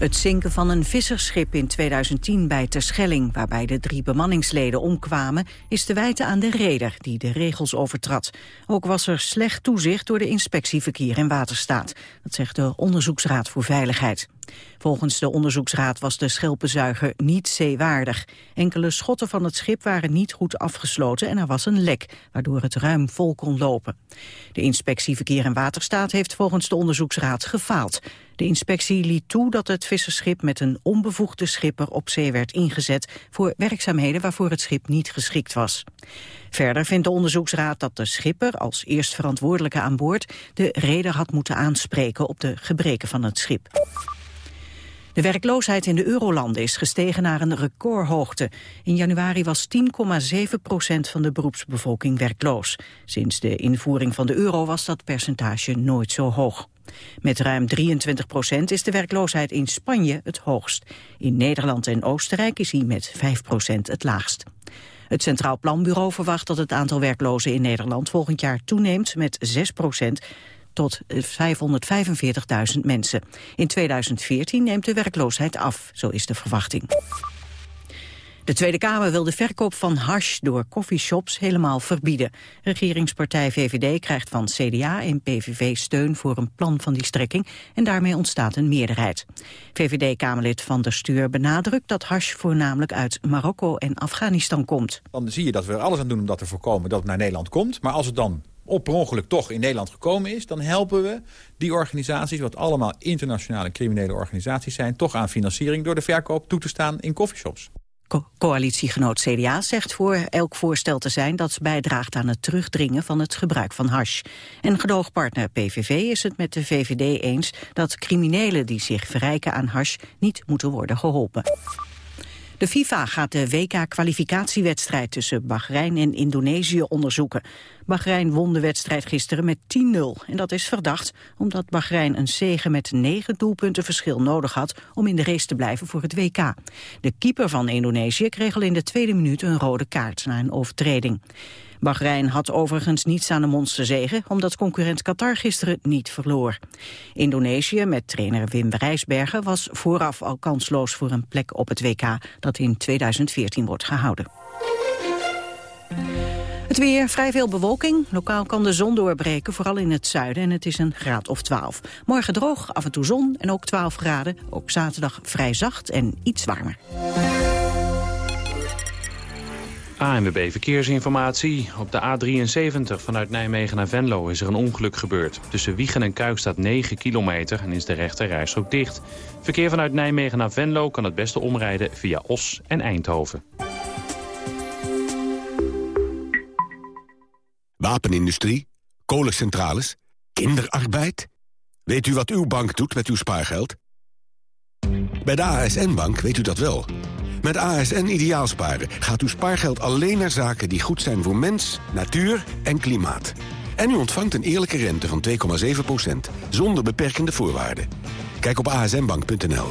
Het zinken van een vissersschip in 2010 bij Terschelling... waarbij de drie bemanningsleden omkwamen... is te wijten aan de reder die de regels overtrad. Ook was er slecht toezicht door de inspectie Verkeer en Waterstaat. Dat zegt de Onderzoeksraad voor Veiligheid. Volgens de onderzoeksraad was de schelpenzuiger niet zeewaardig. Enkele schotten van het schip waren niet goed afgesloten en er was een lek, waardoor het ruim vol kon lopen. De inspectie Verkeer en Waterstaat heeft volgens de onderzoeksraad gefaald. De inspectie liet toe dat het visserschip met een onbevoegde schipper op zee werd ingezet voor werkzaamheden waarvoor het schip niet geschikt was. Verder vindt de onderzoeksraad dat de schipper als eerst verantwoordelijke aan boord de reder had moeten aanspreken op de gebreken van het schip. De werkloosheid in de eurolanden is gestegen naar een recordhoogte. In januari was 10,7 procent van de beroepsbevolking werkloos. Sinds de invoering van de euro was dat percentage nooit zo hoog. Met ruim 23 procent is de werkloosheid in Spanje het hoogst. In Nederland en Oostenrijk is hij met 5 procent het laagst. Het Centraal Planbureau verwacht dat het aantal werklozen in Nederland volgend jaar toeneemt met 6 procent tot 545.000 mensen. In 2014 neemt de werkloosheid af, zo is de verwachting. De Tweede Kamer wil de verkoop van hash door coffeeshops helemaal verbieden. Regeringspartij VVD krijgt van CDA en PVV steun voor een plan van die strekking en daarmee ontstaat een meerderheid. VVD-Kamerlid Van der Stuur benadrukt dat hash voornamelijk uit Marokko en Afghanistan komt. Dan zie je dat we er alles aan doen om dat te voorkomen dat het naar Nederland komt. Maar als het dan op ongeluk toch in Nederland gekomen is... dan helpen we die organisaties, wat allemaal internationale criminele organisaties zijn... toch aan financiering door de verkoop toe te staan in coffeeshops. Co coalitiegenoot CDA zegt voor elk voorstel te zijn dat bijdraagt aan het terugdringen van het gebruik van hash. En gedoogpartner PVV is het met de VVD eens dat criminelen die zich verrijken aan hash niet moeten worden geholpen. De FIFA gaat de WK-kwalificatiewedstrijd tussen Bahrein en Indonesië onderzoeken. Bahrein won de wedstrijd gisteren met 10-0. En dat is verdacht omdat Bahrein een zege met negen doelpunten verschil nodig had om in de race te blijven voor het WK. De keeper van Indonesië kreeg al in de tweede minuut een rode kaart na een overtreding. Bahrein had overigens niets aan de monsterzegen... omdat concurrent Qatar gisteren niet verloor. Indonesië met trainer Wim Rijsbergen was vooraf al kansloos voor een plek op het WK... dat in 2014 wordt gehouden. Het weer, vrij veel bewolking. Lokaal kan de zon doorbreken, vooral in het zuiden. En het is een graad of 12. Morgen droog, af en toe zon en ook 12 graden. Ook zaterdag vrij zacht en iets warmer. ANWB Verkeersinformatie. Op de A73 vanuit Nijmegen naar Venlo is er een ongeluk gebeurd. Tussen Wiegen en Kuik staat 9 kilometer en is de rechte rijstrook dicht. Verkeer vanuit Nijmegen naar Venlo kan het beste omrijden via Os en Eindhoven. Wapenindustrie, kolencentrales, kinderarbeid. Weet u wat uw bank doet met uw spaargeld? Bij de ASN-bank weet u dat wel... Met ASN Ideaalsparen gaat uw spaargeld alleen naar zaken die goed zijn voor mens, natuur en klimaat. En u ontvangt een eerlijke rente van 2,7% zonder beperkende voorwaarden. Kijk op asnbank.nl.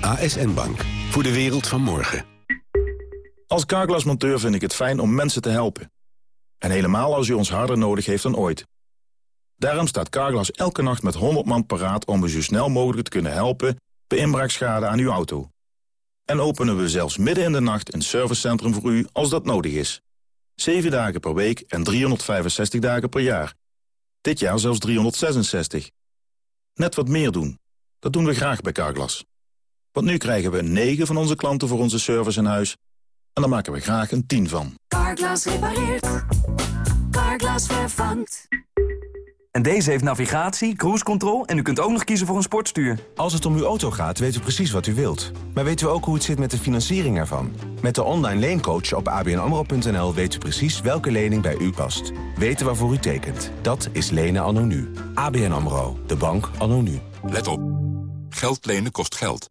ASN Bank. Voor de wereld van morgen. Als carglassmonteur vind ik het fijn om mensen te helpen. En helemaal als u ons harder nodig heeft dan ooit. Daarom staat Carglass elke nacht met 100 man paraat om u zo snel mogelijk te kunnen helpen bij inbraakschade aan uw auto. En openen we zelfs midden in de nacht een servicecentrum voor u als dat nodig is. 7 dagen per week en 365 dagen per jaar. Dit jaar zelfs 366. Net wat meer doen. Dat doen we graag bij Carglass. Want nu krijgen we 9 van onze klanten voor onze service in huis. En daar maken we graag een 10 van. Carglass repareert. Carglass vervangt. En deze heeft navigatie, cruise control en u kunt ook nog kiezen voor een sportstuur. Als het om uw auto gaat, weet u precies wat u wilt. Maar weten we ook hoe het zit met de financiering ervan? Met de online leencoach op abnamro.nl weet u precies welke lening bij u past. Weten waarvoor u tekent. Dat is lenen anno nu. ABN AMRO. De bank anno nu. Let op. Geld lenen kost geld.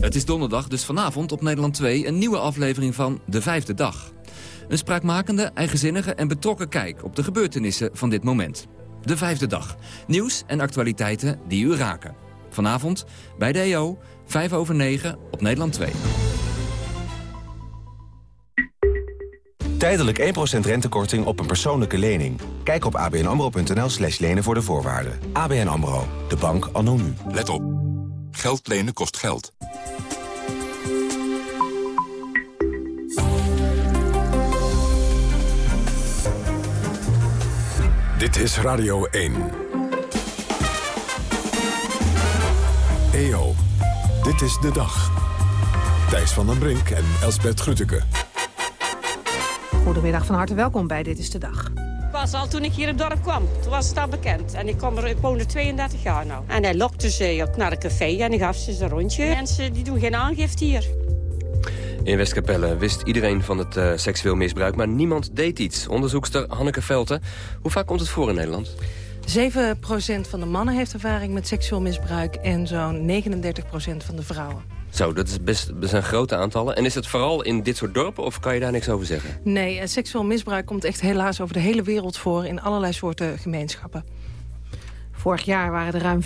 Het is donderdag, dus vanavond op Nederland 2 een nieuwe aflevering van De Vijfde Dag. Een spraakmakende, eigenzinnige en betrokken kijk op de gebeurtenissen van dit moment. De Vijfde Dag. Nieuws en actualiteiten die u raken. Vanavond bij de EO, 5 over 9 op Nederland 2. Tijdelijk 1% rentekorting op een persoonlijke lening. Kijk op abnamro.nl slash lenen voor de voorwaarden. ABN AMRO, de bank anno nu. Let op. Geld lenen kost geld. Dit is Radio 1. EO, dit is de dag. Thijs van den Brink en Elsbert Grütke. Goedemiddag, van harte welkom bij Dit is de Dag. Ik was al toen ik hier in het dorp kwam. Toen was het al bekend. En ik, kom er, ik woon er 32 jaar nou. En hij lokte ze naar een café en hij gaf ze een rondje. Mensen die doen geen aangifte hier. In Westkapelle wist iedereen van het uh, seksueel misbruik, maar niemand deed iets. Onderzoekster Hanneke Velten. Hoe vaak komt het voor in Nederland? 7% van de mannen heeft ervaring met seksueel misbruik... en zo'n 39% van de vrouwen. Zo, dat, is best, dat zijn grote aantallen. En is het vooral in dit soort dorpen of kan je daar niks over zeggen? Nee, eh, seksueel misbruik komt echt helaas over de hele wereld voor... in allerlei soorten gemeenschappen. Vorig jaar waren er ruim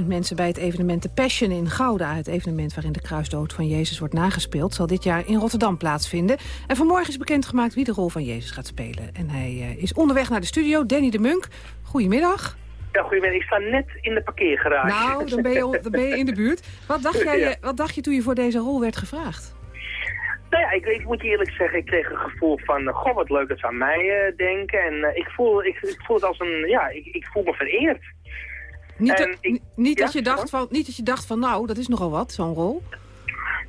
15.000 mensen bij het evenement The Passion in Gouda. Het evenement waarin de kruisdood van Jezus wordt nagespeeld... zal dit jaar in Rotterdam plaatsvinden. En vanmorgen is bekendgemaakt wie de rol van Jezus gaat spelen. En hij uh, is onderweg naar de studio, Danny de Munk. Goedemiddag. Ja, goedemiddag. Ik sta net in de parkeergarage. Nou, dan ben je, dan ben je in de buurt. Wat dacht, jij, ja. wat dacht je toen je voor deze rol werd gevraagd? Nou ja, ik, ik, moet je eerlijk zeggen, ik kreeg een gevoel van, uh, goh, wat leuk dat ze aan mij uh, denken. En uh, ik, voel, ik, ik, voel het als een, ja, ik, ik voel me vereerd. Niet, ik, niet, ja, dat je dacht van, niet dat je dacht van, nou, dat is nogal wat, zo'n rol.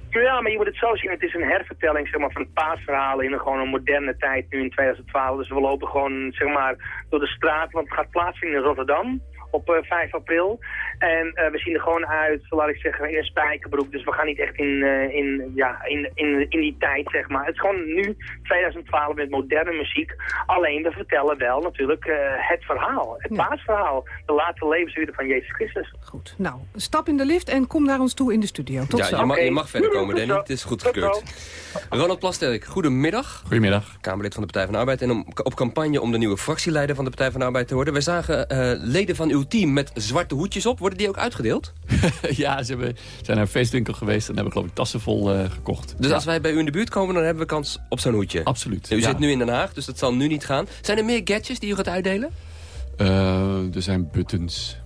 Ja, maar je moet het zo zien. Het is een hervertelling zeg maar, van paasverhalen in een, gewoon een moderne tijd, nu in 2012. Dus we lopen gewoon zeg maar, door de straat, want het gaat plaatsvinden in Rotterdam op uh, 5 april. En uh, we zien er gewoon uit, laat ik zeggen, in een spijkerbroek. Dus we gaan niet echt in, uh, in, ja, in, in, in die tijd, zeg maar. Het is gewoon nu, 2012, met moderne muziek. Alleen, we vertellen wel natuurlijk uh, het verhaal. Het ja. paasverhaal. De laatste levensuren van Jezus Christus. Goed. Nou, stap in de lift en kom naar ons toe in de studio. Tot ja, zo. Je mag, je mag verder komen, Danny. Het is goed gekeurd. Ronald Plasterk, goedemiddag. Goedemiddag. Kamerlid van de Partij van de Arbeid. En om, op campagne om de nieuwe fractieleider van de Partij van de Arbeid te worden. We zagen leden van uw team met zwarte hoedjes op. Worden die ook uitgedeeld? ja, ze hebben, zijn naar een feestwinkel geweest en hebben geloof ik tassen vol uh, gekocht. Dus ja. als wij bij u in de buurt komen, dan hebben we kans op zo'n hoedje? Absoluut. U ja. zit nu in Den Haag, dus dat zal nu niet gaan. Zijn er meer gadgets die u gaat uitdelen? Uh, er zijn buttons.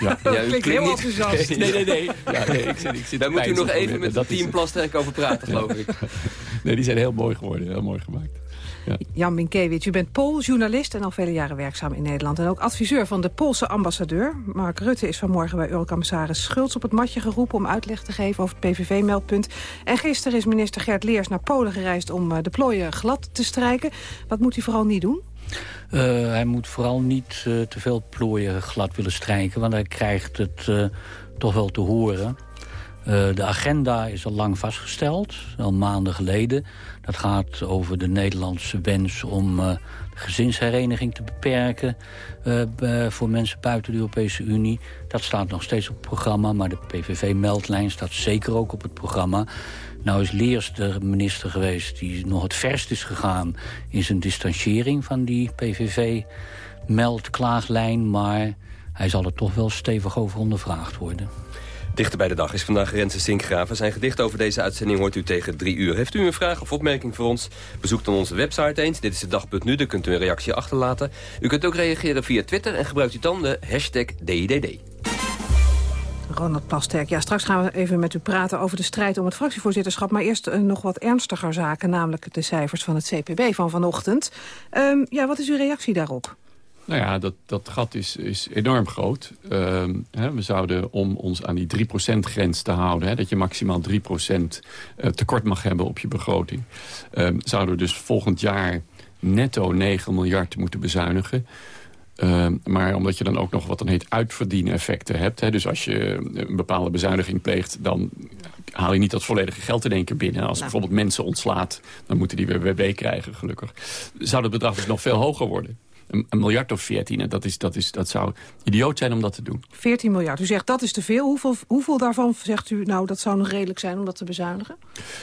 Ja, ja u klinkt heel enthousiast. nee, nee, nee. Ja, nee ik zit, ik zit Daar moet u nog even met het team Plasterk over praten, geloof ik. nee, die zijn heel mooi geworden, heel mooi gemaakt. Ja. Jan Minkiewicz, u bent Pool, journalist en al vele jaren werkzaam in Nederland. En ook adviseur van de Poolse ambassadeur. Mark Rutte is vanmorgen bij Eurocommissaris Schultz op het matje geroepen... om uitleg te geven over het PVV-meldpunt. En gisteren is minister Gert Leers naar Polen gereisd om de plooien glad te strijken. Wat moet hij vooral niet doen? Uh, hij moet vooral niet uh, te veel plooien glad willen strijken... want hij krijgt het uh, toch wel te horen... Uh, de agenda is al lang vastgesteld, al maanden geleden. Dat gaat over de Nederlandse wens om uh, de gezinshereniging te beperken... Uh, voor mensen buiten de Europese Unie. Dat staat nog steeds op het programma, maar de PVV-meldlijn staat zeker ook op het programma. Nou is Leers de minister geweest die nog het verst is gegaan... in zijn distanciering van die PVV-meldklaaglijn... maar hij zal er toch wel stevig over ondervraagd worden. Dichter bij de dag is vandaag Renze Sinkgraven. Zijn gedicht over deze uitzending hoort u tegen drie uur. Heeft u een vraag of opmerking voor ons? Bezoek dan onze website eens. Dit is de dag.nu, daar kunt u een reactie achterlaten. U kunt ook reageren via Twitter en gebruikt u dan de hashtag DIDD. Ronald Plasterk, ja, straks gaan we even met u praten over de strijd om het fractievoorzitterschap. Maar eerst uh, nog wat ernstiger zaken, namelijk de cijfers van het CPB van vanochtend. Um, ja, wat is uw reactie daarop? Nou ja, dat, dat gat is, is enorm groot. Uh, hè, we zouden om ons aan die 3%-grens te houden... Hè, dat je maximaal 3% uh, tekort mag hebben op je begroting... Uh, zouden we dus volgend jaar netto 9 miljard moeten bezuinigen... Uh, maar omdat je dan ook nog wat dan heet uitverdieneffecten hebt. Hè, dus als je een bepaalde bezuiniging pleegt... dan haal je niet dat volledige geld in één keer binnen. Als nou. bijvoorbeeld mensen ontslaat, dan moeten die weer WW krijgen, gelukkig. Zou het bedrag dus nog veel hoger worden? Een, een, miljard of 14. En dat, is, dat, is, dat zou idioot zijn om dat te doen. 14 miljard. U zegt dat is te veel. Hoeveel, hoeveel daarvan zegt u nou dat zou nog redelijk zijn om dat te bezuinigen?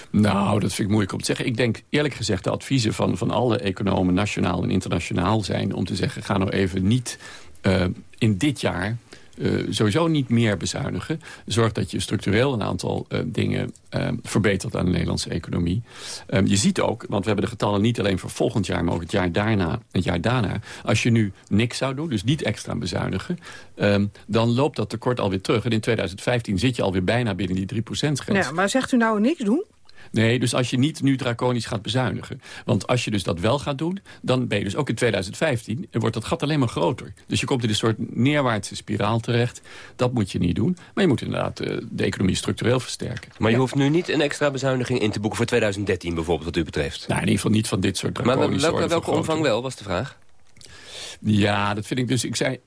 Nou, dat vind ik moeilijk om te zeggen. Ik denk eerlijk gezegd de adviezen van, van alle economen nationaal en internationaal zijn... om te zeggen ga nou even niet uh, in dit jaar uh, sowieso niet meer bezuinigen. Zorg dat je structureel een aantal uh, dingen uh, verbetert aan de Nederlandse economie. Um, je ziet ook, want we hebben de getallen niet alleen voor volgend jaar... maar ook het jaar daarna, het jaar daarna. Als je nu niks zou doen, dus niet extra bezuinigen... Um, dan loopt dat tekort alweer terug. En in 2015 zit je alweer bijna binnen die 3%-grens. Ja, maar zegt u nou niks doen? Nee, dus als je niet nu draconisch gaat bezuinigen. Want als je dus dat wel gaat doen, dan ben je dus ook in 2015... en wordt dat gat alleen maar groter. Dus je komt in een soort neerwaartse spiraal terecht. Dat moet je niet doen. Maar je moet inderdaad uh, de economie structureel versterken. Maar je ja. hoeft nu niet een extra bezuiniging in te boeken voor 2013 bijvoorbeeld, wat u betreft? Nou, in ieder geval niet van dit soort draconische Maar welke, welke omvang wel, was de vraag? Ja, dat vind ik dus... Ik zei,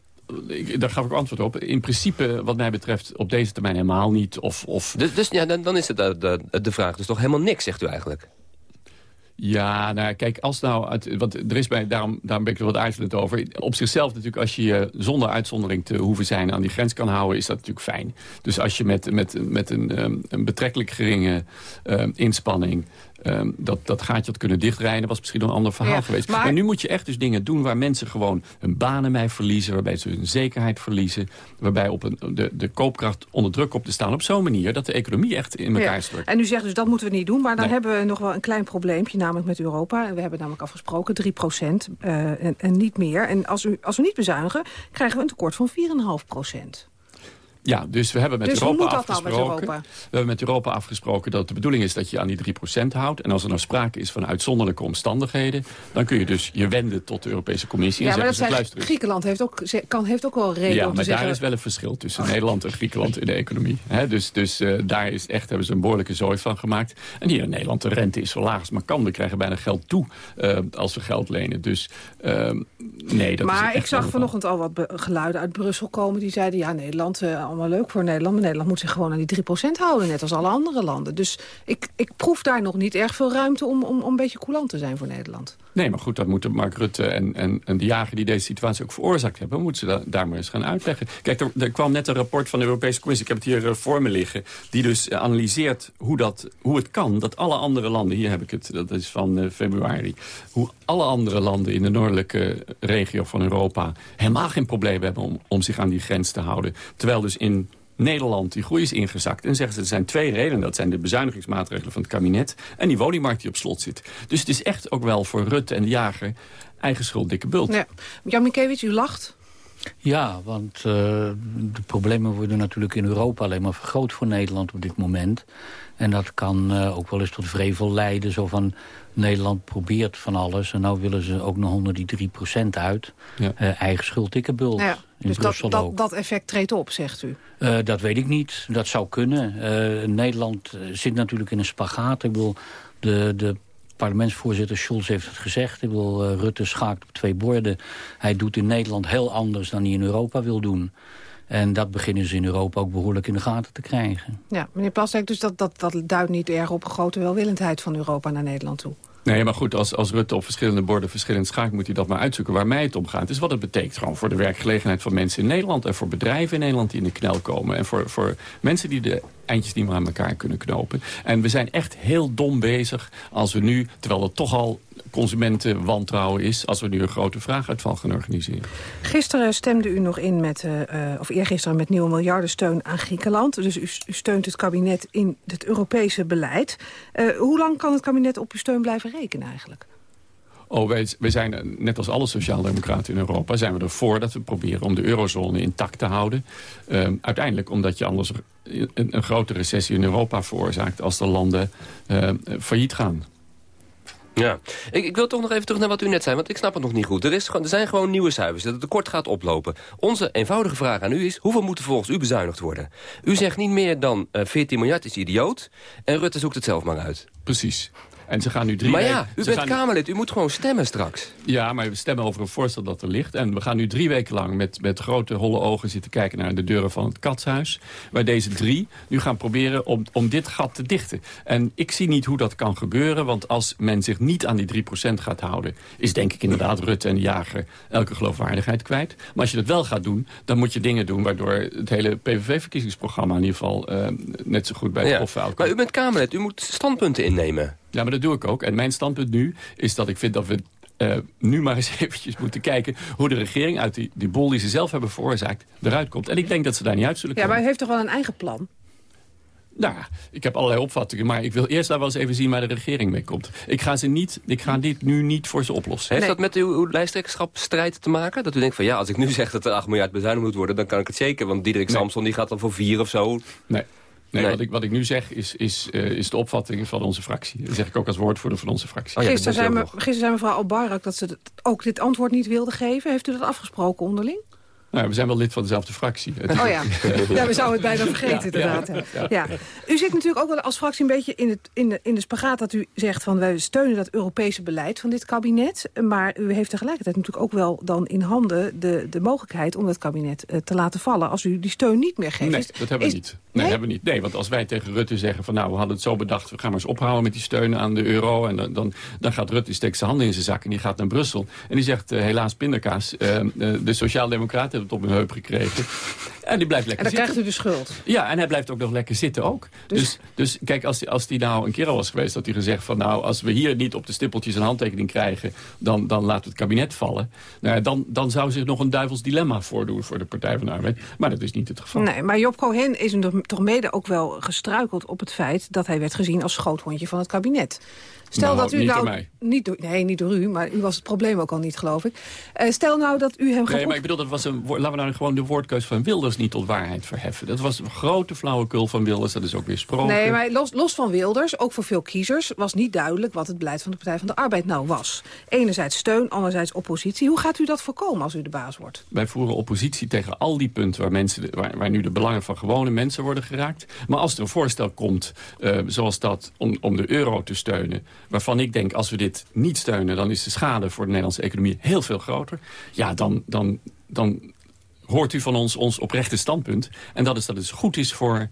daar gaf ik antwoord op. In principe, wat mij betreft, op deze termijn helemaal niet. Of, of... Dus, dus ja, dan, dan is het de, de, de vraag dus toch helemaal niks, zegt u eigenlijk? Ja, nou kijk, als nou... Uit, want er is bij, daarom, daarom ben ik er wat aarzelend over. Op zichzelf natuurlijk, als je je zonder uitzondering te hoeven zijn... aan die grens kan houden, is dat natuurlijk fijn. Dus als je met, met, met een, een betrekkelijk geringe uh, inspanning... Um, dat, dat gaatje had kunnen dichtrijden, was misschien een ander verhaal ja, geweest. Maar... maar... nu moet je echt dus dingen doen waar mensen gewoon hun banen mee verliezen... waarbij ze hun zekerheid verliezen... waarbij op een, de, de koopkracht onder druk op te staan op zo'n manier... dat de economie echt in elkaar ja. stort. En u zegt dus dat moeten we niet doen, maar dan nee. hebben we nog wel een klein probleempje... namelijk met Europa. We hebben namelijk afgesproken 3 procent uh, en, en, niet meer. En als, u, als we niet bezuinigen, krijgen we een tekort van 4,5 procent. Ja, dus we hebben met dus Europa afgesproken. Met Europa? We hebben met Europa afgesproken dat de bedoeling is dat je aan die 3% houdt. En als er nou sprake is van uitzonderlijke omstandigheden, dan kun je dus je wenden tot de Europese Commissie. Ja, en maar dat zijn, Griekenland heeft ook, kan, heeft ook wel reden ja, om maar te daar zeggen... is wel een verschil tussen oh. Nederland en Griekenland in de economie. He, dus dus uh, daar is echt, hebben ze een behoorlijke zooi van gemaakt. En hier in Nederland, de rente is zo laag als maar kan. We krijgen bijna geld toe uh, als we geld lenen. Dus uh, nee, dat maar is ik zag vanochtend al wat geluiden uit Brussel komen. Die zeiden, ja, Nederland, uh, allemaal leuk voor Nederland. Maar Nederland moet zich gewoon aan die 3% houden, net als alle andere landen. Dus ik, ik proef daar nog niet erg veel ruimte om, om, om een beetje coulant te zijn voor Nederland. Nee, maar goed, dat moeten Mark Rutte en, en, en de jager die deze situatie ook veroorzaakt hebben... moeten ze da daar maar eens gaan uitleggen. Kijk, er, er, kwam net een rapport van de Europese Commissie, ik heb het hier uh, voor me liggen... die dus uh, analyseert hoe, dat, hoe het kan dat alle andere landen... hier heb ik het, dat is van uh, februari... hoe alle andere landen in de noordelijke regio van Europa... helemaal geen probleem hebben om, om zich aan die grens te houden. Terwijl dus in Nederland, die groei is ingezakt. En zeggen ze, er zijn twee redenen. Dat zijn de bezuinigingsmaatregelen van het kabinet... en die woningmarkt die op slot zit. Dus het is echt ook wel voor Rutte en de jager eigen schuld dikke bult. Ja. Jan Minkewicz, u lacht. Ja, want uh, de problemen worden natuurlijk in Europa alleen maar vergroot voor Nederland op dit moment. En dat kan uh, ook wel eens tot vrevel leiden. Zo van, Nederland probeert van alles. En nou willen ze ook nog onder die 3% uit. Ja. Uh, eigen schuld, dikke bult. Ja, dus dat, dat, dat, effect treedt op, zegt u? Uh, dat weet ik niet. Dat zou kunnen. Uh, Nederland zit natuurlijk in een spagaat. Ik bedoel, de, de parlementsvoorzitter Schulz heeft het gezegd. Ik bedoel, Rutte schaakt op twee borden. Hij doet in Nederland heel anders dan hij in Europa wil doen. En dat beginnen ze in Europa ook behoorlijk in de gaten te krijgen. Ja, meneer Plastek, dus dat, dat, dat duidt niet erg op een grote welwillendheid van Europa naar Nederland toe? Nee, maar goed, als, als Rutte op verschillende borden verschillend schaakt... moet hij dat maar uitzoeken waar mij het om gaat. is wat het betekent gewoon voor de werkgelegenheid van mensen in Nederland... en voor bedrijven in Nederland die in de knel komen. En voor, voor mensen die de eindjes niet meer aan elkaar kunnen knopen. En we zijn echt heel dom bezig als we nu, terwijl het toch al consumentenwantrouwen is... als we nu een grote vraaguitval gaan organiseren. Gisteren stemde u nog in met, uh, of eergisteren met nieuwe miljardensteun aan Griekenland. Dus u, u steunt het kabinet in het Europese beleid. Uh, hoe lang kan het kabinet op uw steun blijven rekenen eigenlijk? Oh, wij, wij zijn, net als alle sociaaldemocraten in Europa... zijn we ervoor dat we proberen om de eurozone intact te houden. Uh, uiteindelijk omdat je anders een, een, grote recessie in Europa veroorzaakt... als de landen failliet gaan. Ja, ik, ik, wil toch nog even terug naar wat u net zei, want ik snap het nog niet goed. Er, is, er zijn gewoon nieuwe cijfers, dat het tekort gaat oplopen. Onze eenvoudige vraag aan u is, hoeveel moet er volgens u bezuinigd worden? U zegt niet meer dan uh, 14 miljard is idioot en Rutte zoekt het zelf maar uit. Precies. En ze gaan nu drie Maar ja, u bent Kamerlid, u moet gewoon stemmen straks. Ja, maar we stemmen over een voorstel dat er ligt. En we gaan nu drie weken lang met, met grote holle ogen zitten kijken naar de deuren van het katshuis. Waar deze drie nu gaan proberen om, om dit gat te dichten. En ik zie niet hoe dat kan gebeuren. Want als men zich niet aan die 3% gaat houden... is denk ik inderdaad Rutte en de Jager elke geloofwaardigheid kwijt. Maar als je dat wel gaat doen, dan moet je dingen doen... waardoor het hele PVV-verkiezingsprogramma in ieder geval uh, net zo goed bij het ja. hof. Maar u bent Kamerlid, u moet standpunten innemen. Ja, maar dat doe ik ook. En mijn standpunt nu is dat ik vind dat we eh, nu maar eens eventjes moeten kijken... hoe de regering uit die, die bol die ze zelf hebben veroorzaakt eruit komt. En ik denk dat ze daar niet uit zullen Ja, komen. maar u heeft toch wel een eigen plan? Nou, ik heb allerlei opvattingen, maar ik wil eerst daar wel eens even zien waar de regering mee komt. Ik ga, ze niet, ik ga dit nu niet voor ze oplossen. Heeft dat met uw, uw lijsttrekkerschapsstrijd te maken? Dat u denkt van ja, als ik nu zeg dat er 8 miljard bezuinigd moet worden... dan kan ik het zeker, want Diederik Nee. Samson die gaat dan voor 4 of zo. Nee. Nee, Nee. Wat, ik, wat ik nu zeg is, is, eh, is de opvatting van onze fractie. Dat zeg ik ook als woordvoerder van onze fractie. Oh gisteren, zei me, gisteren zei mevrouw Albayrak dat ze dat- ook dit antwoord niet wilde geven. Heeft u dat afgesproken onderling? Nou, we zijn wel lid van dezelfde fractie. Oh ja. ja, we zouden het bijna vergeten inderdaad. ja. U zit natuurlijk ook wel als fractie een beetje in, het, in, de, in de spagaat dat u zegt van wij steunen dat Europese beleid van dit kabinet. Maar u heeft tegelijkertijd natuurlijk ook wel dan in handen de, de mogelijkheid om dat kabinet eh, te laten vallen als u die steun niet meer geeft. Nee, Is- dat hebben we is- niet. Nee, hebben we niet. Nee, want als wij tegen Rutte zeggen van nou, we hadden het zo bedacht... we gaan maar eens ophouden met die steun aan de euro... en dan, dan, dan gaat Rutte, steekt zijn handen in zijn zak en die gaat naar Brussel. En die zegt, eh, helaas pindakaas, eh, de Sociaaldemocraten op hun heup gekregen. En die blijft En lekker dan zitten. krijgt u de schuld. Ja, en hij blijft ook nog lekker zitten ook. Dus, dus, kijk, als die, als die nou een keer al was geweest... dat hij gezegd van nou, als we hier niet op de stippeltjes een handtekening krijgen... dan, dan laten we het kabinet vallen. Nou, ja, dan, dan zou zich nog een duivels dilemma voordoen voor de Partij van de Arbeid. Maar dat is niet het geval. Nee, maar Job Cohen is er toch mede ook wel gestruikeld op het feit... dat hij werd gezien als schoothondje van het kabinet. Stel Nou, dat u niet nou... door mij. Niet door, nee, niet door u, maar u was het probleem ook al niet, geloof ik. Eh, stel nou dat u hem... Nee, maar ik bedoel, dat was een, laten we nou gewoon de woordkeus van Wilders niet tot waarheid verheffen. Dat was een grote flauwekul van Wilders, dat is ook weer sproken. Nee, maar los, los van Wilders, ook voor veel kiezers... was niet duidelijk wat het beleid van de Partij van de Arbeid nou was. Enerzijds steun, anderzijds oppositie. Hoe gaat u dat voorkomen als u de baas wordt? Wij voeren oppositie tegen al die punten waar, mensen, de- waar, waar nu de belangen van gewone mensen worden geraakt. Maar als er een voorstel komt, eh, zoals dat, om, om de euro te steunen... waarvan ik denk, als we dit niet steunen... dan is de schade voor de Nederlandse economie heel veel groter. Ja, dan, dan, dan hoort u van ons ons oprechte standpunt. En dat is dat het goed is voor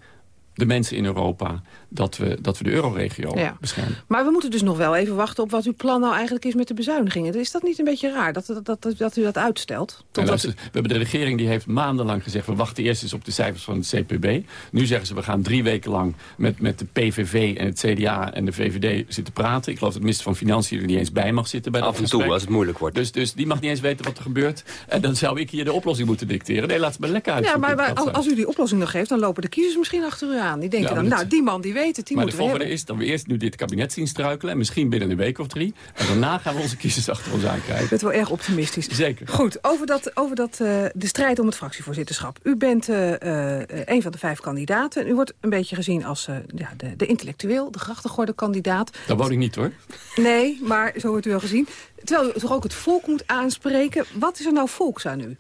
de mensen in Europa... dat we, dat we de euroregio Ja. beschermen. Maar we moeten dus nog wel even wachten op wat uw plan nou eigenlijk is met de bezuinigingen. Is dat niet een beetje raar dat, dat, dat, dat u dat uitstelt? We hebben de regering die heeft maandenlang gezegd... we wachten eerst eens op de cijfers van het CPB. Nu zeggen ze we gaan drie weken lang met, met de PVV en het CDA en de VVD zitten praten. Ik geloof dat de minister van Financiën er niet eens bij mag zitten. Bij dat Af en toe, als het moeilijk wordt. Dus, dus die mag niet eens weten wat er gebeurt. En dan zou ik hier de oplossing moeten dicteren. Nee, laat het me lekker uit. Ja, maar, maar als, als u die oplossing nog geeft, dan lopen de kiezers misschien achter u aan. Die denken Ja, dan, nou, die man die weet het, die maar de moeten we volgende hebben. is dat we eerst nu dit kabinet zien struikelen. En misschien binnen een week of drie. En daarna gaan we onze kiezers achter ons aankrijgen. Ik ben wel erg optimistisch. Zeker. Goed, over, dat, over dat, eh, de strijd om het fractievoorzitterschap. U bent eh, eh, een van de vijf kandidaten. U wordt een beetje gezien als ja, de, de intellectueel, de grachtengorde-kandidaat. Dat woon ik niet hoor. Nee, maar zo wordt u wel gezien. Terwijl u toch ook het volk moet aanspreken. Wat is er nou volks aan u?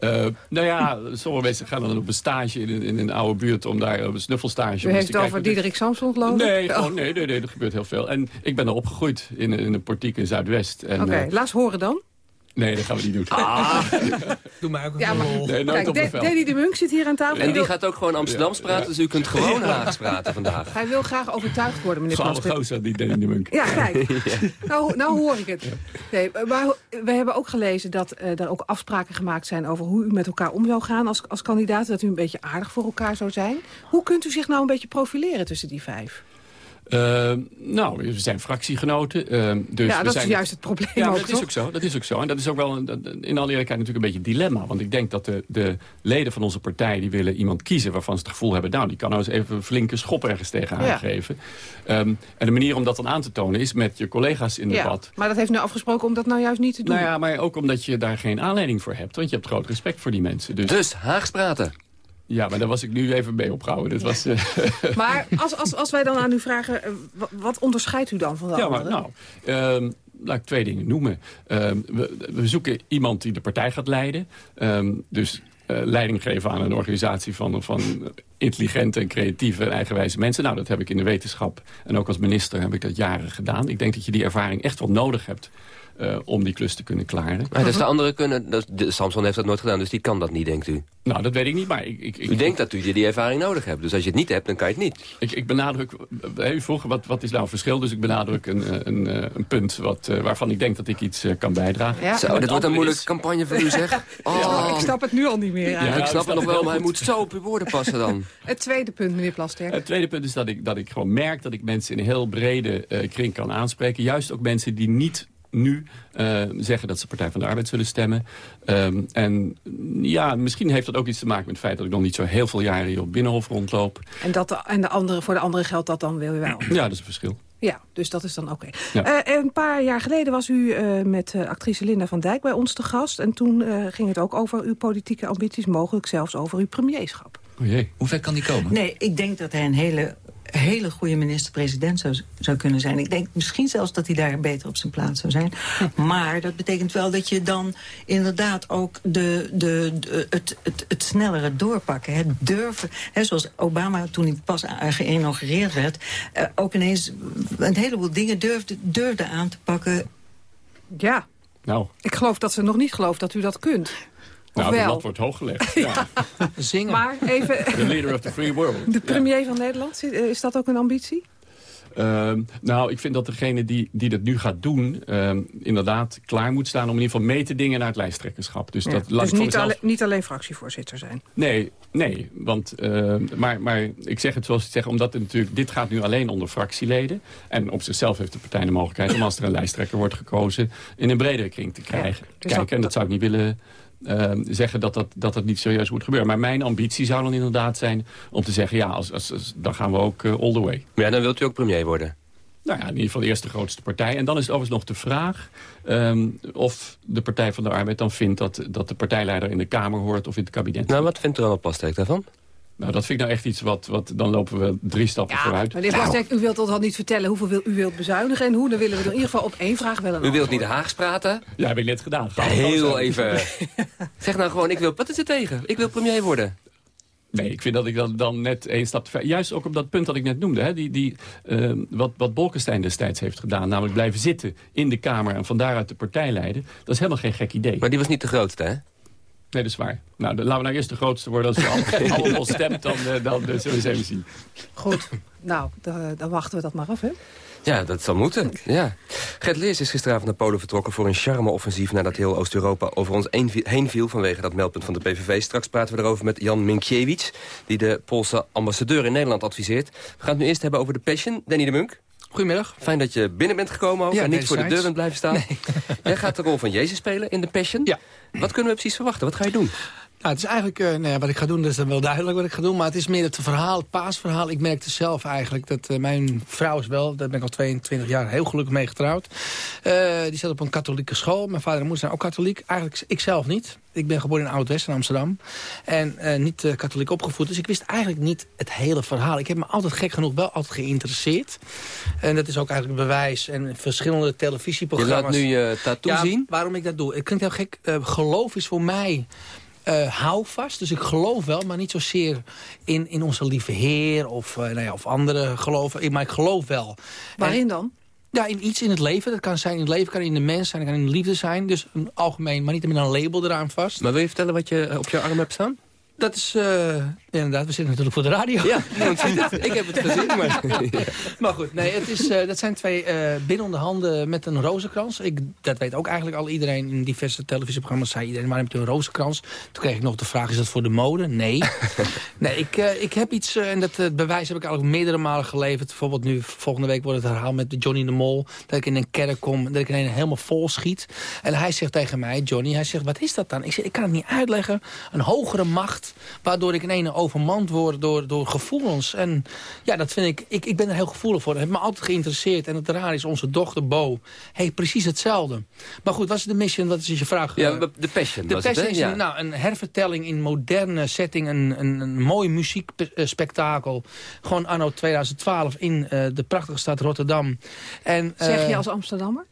Eh, nou ja, sommige mensen gaan dan op een stage in, een- in een oude buurt... om daar op een snuffelstage... U heeft te het over Diederik Samson, geloof? Nee, Oh. gewoon, nee, nee, nee, dat gebeurt heel veel. En ik ben er opgegroeid in, in een portiek in Zuidwest. Oké, eh, laat eens horen dan. Nee, dat gaan we niet doen. Doe mij ook Ja, maar, Nee, kijk, De- de Munk zit hier aan tafel. En die wil- gaat ook gewoon Amsterdams praten, dus u kunt gewoon Haags praten vandaag. Hij wil graag overtuigd worden, meneer Plaster. gozer, die Danny de Munk. Ja, kijk. Nou, nou hoor ik het. Nee, maar we hebben ook gelezen dat eh, er ook afspraken gemaakt zijn... over hoe u met elkaar om zou gaan als, als kandidaat. Dat u een beetje aardig voor elkaar zou zijn. Hoe kunt u zich nou een beetje profileren tussen die vijf? Eh, nou, we zijn fractiegenoten. eh, dus ja, we dat zijn is juist het probleem Ja, ook, dat is ook zo. Dat is ook zo. En dat is ook wel een, in alle eerlijkheid natuurlijk een beetje een dilemma. Want ik denk dat de, de leden van onze partij die willen iemand kiezen waarvan ze het gevoel hebben, nou, die kan nou eens even een flinke schop ergens tegen Ja. aangeven. Ehm, en de manier om dat dan aan te tonen is met je collega's in Ja, debat. maar dat heeft nu afgesproken om dat nou juist niet te doen. Nou ja, maar ook omdat je daar geen aanleiding voor hebt. Want je hebt groot respect voor die mensen. Dus, Dus Haags praten. Ja, maar daar was ik nu even mee opgehouden. Dat was, eh, Maar als, als, als wij dan aan u vragen, eh, wa- wat onderscheidt u dan van de Ja, maar nou, ehm, laat ik twee dingen noemen. Ehm, we, we zoeken iemand die de partij gaat leiden. Ehm, dus eh, leiding geven aan een organisatie van, van intelligente en creatieve en eigenwijze mensen. Nou, dat heb ik in de wetenschap en ook als minister heb ik dat jaren gedaan. Ik denk dat je die ervaring echt wel nodig hebt eh, om die klus te kunnen klaren. Maar dus de anderen kunnen... dat- de, Samson heeft dat nooit gedaan, dus die kan dat niet, denkt u. Nou, dat weet ik niet, maar ik... ik, ik U denkt dat u die, die ervaring nodig hebt. Dus als je het niet hebt, dan kan je het niet. Ik, ik benadruk, eh, u vroeg wat, wat is nou een verschil, dus ik benadruk een, eh, een, eh, een punt wat, eh, waarvan ik denk dat ik iets eh, kan bijdragen. Ja. Zo, het dit wordt een moeilijke is- campagne voor u, zeg. Oh, Ik snap het nu al niet meer. ja, ik snap het nog wel, maar hij moet zo op uw woorden passen dan. Het tweede punt, meneer Plasterk. Het tweede punt is dat ik, dat ik gewoon merk dat ik mensen in een heel brede eh, kring kan aanspreken. Juist ook mensen die niet nu uh, zeggen dat ze Partij van de Arbeid zullen stemmen. Um, en ja, misschien heeft dat ook iets te maken met het feit... dat ik nog niet zo heel veel jaren hier op Binnenhof rondloop. En, dat de, en de andere, voor de anderen geldt dat dan weer wel? Ja, dat is een verschil. Ja, dus dat is dan oké. Okay. Uh, een paar jaar geleden was u uh, met uh, actrice Linda van Dijk bij ons te gast. En toen ging het ook over uw politieke ambities, mogelijk zelfs over uw premierschap. O jee. Hoe ver kan die komen? Nee, ik denk dat hij een hele hele goede minister-president zou, zou kunnen zijn. Ik denk misschien zelfs dat hij daar beter op zijn plaats zou zijn. Maar dat betekent wel dat je dan inderdaad ook de, de, het, het, het snellere doorpakken, het durven... Hè, zoals Obama toen hij pas geïnaugureerd werd... Uh, ook ineens een heleboel dingen durfde, durfde aan te pakken. Ja, nou. ik geloof dat ze nog niet gelooft dat u dat kunt. Nou, de lat wordt hooggelegd. Ja. Zingen. Maar even... The leader of the free world. De premier van Nederland, is dat ook een ambitie? Uh, nou, ik vind dat degene die, die dat nu gaat doen... Uh, inderdaad klaar moet staan om in ieder geval mee te dingen naar het lijsttrekkerschap. Dus, ja, dat dus niet, alle, niet alleen fractievoorzitter zijn? Nee, nee want, uh, maar, maar ik zeg het zoals ik zeg... omdat het natuurlijk, dit gaat nu alleen onder fractieleden. En op zichzelf heeft de partij de mogelijkheid... om als er een lijsttrekker wordt gekozen... in een bredere kring te krijgen. Ja, dus Kijken, dat, en dat zou ik niet willen uh, zeggen dat dat, dat dat niet serieus moet gebeuren. Maar mijn ambitie zou dan inderdaad zijn om te zeggen... ja, als, als, dan gaan we ook uh, all the way. Maar ja, dan wilt u ook premier worden? Nou ja, in ieder geval de eerste grootste partij. En dan is het overigens nog de vraag um, of de Partij van de Arbeid dan vindt... Dat, dat de partijleider in de Kamer hoort of in het kabinet. Nou, wat vindt Ronald Plasterk daarvan? Nou, dat vind ik nou echt iets wat, wat dan lopen we drie stappen ja, vooruit. Meneer Plasterk, nou. u wilt ons al niet vertellen hoeveel wil, u wilt bezuinigen en hoe. Dan willen we in ieder geval op één vraag wel een U wilt niet de Haags praten? Ja, heb ik net gedaan. Ja, heel even. zeg nou gewoon, ik wil, wat is er tegen? Ik wil premier worden. Nee, ik vind dat ik dan, dan net één stap te ver... Juist ook op dat punt dat ik net noemde. Hè, die, die, uh, wat, wat Bolkestein destijds heeft gedaan. Namelijk blijven zitten in de Kamer en van daaruit de partij leiden. Dat is helemaal geen gek idee. Maar die was niet de grootste, hè? Nee, dat is waar. Nou, dan, laten we nou eerst de grootste worden. Als je allemaal stemt, dan, dan, dan zullen we eens even zien. Goed. Nou, dan, dan wachten we dat maar af, hè? Ja, dat zal moeten. Ja. Gert Leers is gisteravond naar Polen vertrokken voor een charme-offensief... nadat heel Oost-Europa over ons heen viel vanwege dat meldpunt van de PVV. Straks praten we erover met Jan Minkiewicz... die de Poolse ambassadeur in Nederland adviseert. We gaan het nu eerst hebben over de Passion. Danny de Munk. Goedemiddag. Fijn dat je binnen bent gekomen ook, en niet voor de deur bent blijven staan. Nee. Jij gaat de rol van Jezus spelen in de Passion. Ja. Wat kunnen we precies verwachten? Wat ga je doen? Nou, het is eigenlijk, uh, nou ja, wat ik ga doen, dat is dan wel duidelijk wat ik ga doen. Maar het is meer het verhaal, het paasverhaal. Ik merkte zelf eigenlijk dat uh, mijn vrouw is wel, daar ben ik al 22 jaar heel gelukkig mee getrouwd. Uh, die zat op een katholieke school. Mijn vader en moeder zijn ook katholiek. Eigenlijk ik zelf niet. Ik ben geboren in Oud-West in Amsterdam. En niet katholiek opgevoed. Dus ik wist eigenlijk niet het hele verhaal. Ik heb me altijd gek genoeg wel altijd geïnteresseerd. En dat is ook eigenlijk bewijs. En verschillende televisieprogramma's. Je laat nu je tattoo ja, zien? waarom ik dat doe? Het klinkt heel gek. geloof is voor mij uh, hou vast. Dus ik geloof wel, maar niet zozeer in, in onze lieve Heer of, uh, nou ja, of andere geloven. Maar ik geloof wel. Waarin dan? Ja, in iets in het leven. Dat kan zijn in het leven, kan in de mens zijn, kan in de liefde zijn. Dus een algemeen, maar niet met een label eraan vast. Maar wil je vertellen wat je op je arm hebt staan? Dat is, uh, inderdaad, we zitten natuurlijk voor de radio. Ja, ik heb het gezien. Maar, maar goed, nee, het is, uh, dat zijn twee uh, bindende handen met een rozenkrans. Ik, dat weet ook eigenlijk al iedereen in diverse televisieprogramma's. Zei iedereen, maar heb je een rozenkrans? Toen kreeg ik nog de vraag, is dat voor de mode? Nee. nee, ik, ik heb iets, en dat bewijs heb ik eigenlijk meerdere malen geleverd. Bijvoorbeeld nu, volgende week wordt het herhaald met Johnny de Mol. Dat ik in een kerk kom, dat ik in een helemaal vol schiet. En hij zegt tegen mij, Johnny, hij zegt, wat is dat dan? Ik zeg, ik kan het niet uitleggen. Een hogere macht Waardoor ik in ene overmand word door, door gevoelens. En ja, dat vind ik, ik, ik ben er heel gevoelig voor. Dat heeft me altijd geïnteresseerd. En het raar is, onze dochter Bo heeft precies hetzelfde. Maar goed, wat is de mission? Wat is je vraag? Ja, de passion De was passion het, is een, nou, een hervertelling in moderne setting. Een, een, een mooi muziekspektakel. Gewoon anno 2012 in uh, de prachtige stad Rotterdam. En, uh, zeg je als Amsterdammer?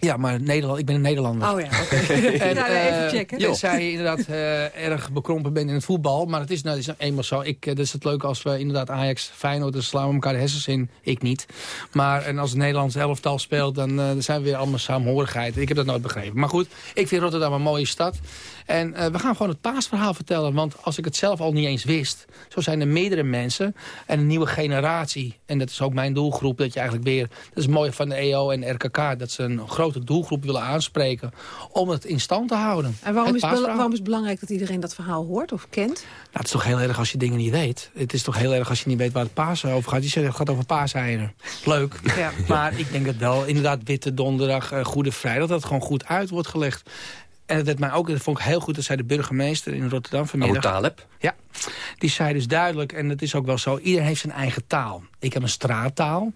Ja, maar Nederland, ik ben een Nederlander. Oh ja, oké. Okay. en, nou, even checken. Uh, zij inderdaad uh, erg bekrompen bent in het voetbal. Maar het is, nou, het is eenmaal zo. Ik, uh, dat is het leuke als we inderdaad Ajax, Feyenoord... dan slaan we elkaar de hersens in. Ik niet. Maar en als het Nederlands elftal speelt... dan, dan zijn we weer allemaal saamhorigheid. Ik heb dat nooit begrepen. Maar goed, ik vind Rotterdam een mooie stad. En we gaan gewoon het paasverhaal vertellen. Want als ik het zelf al niet eens wist... zo zijn er meerdere mensen en een nieuwe generatie. En dat is ook mijn doelgroep. Dat je eigenlijk weer... Dat is mooi van de EO en RKK. Dat ze een grote doelgroep willen aanspreken... om het in stand te houden. En waarom is, waarom is het belangrijk dat iedereen dat verhaal hoort of kent? Nou, het is toch heel erg als je dingen niet weet. Het is toch heel erg als je niet weet waar het Pasen over gaat. Je zegt het gaat over paaseieren. Leuk. Ja. Maar ik denk dat wel, inderdaad, Witte Donderdag, eh, Goede Vrijdag... dat het gewoon goed uit wordt gelegd. En dat werd mij ook, dat vond ik heel goed, dat zei de burgemeester in Rotterdam vanmiddag. Abu Taleb. Ja, die zei dus duidelijk, en dat is ook wel zo... iedereen heeft zijn eigen taal. Ik heb een straattaal.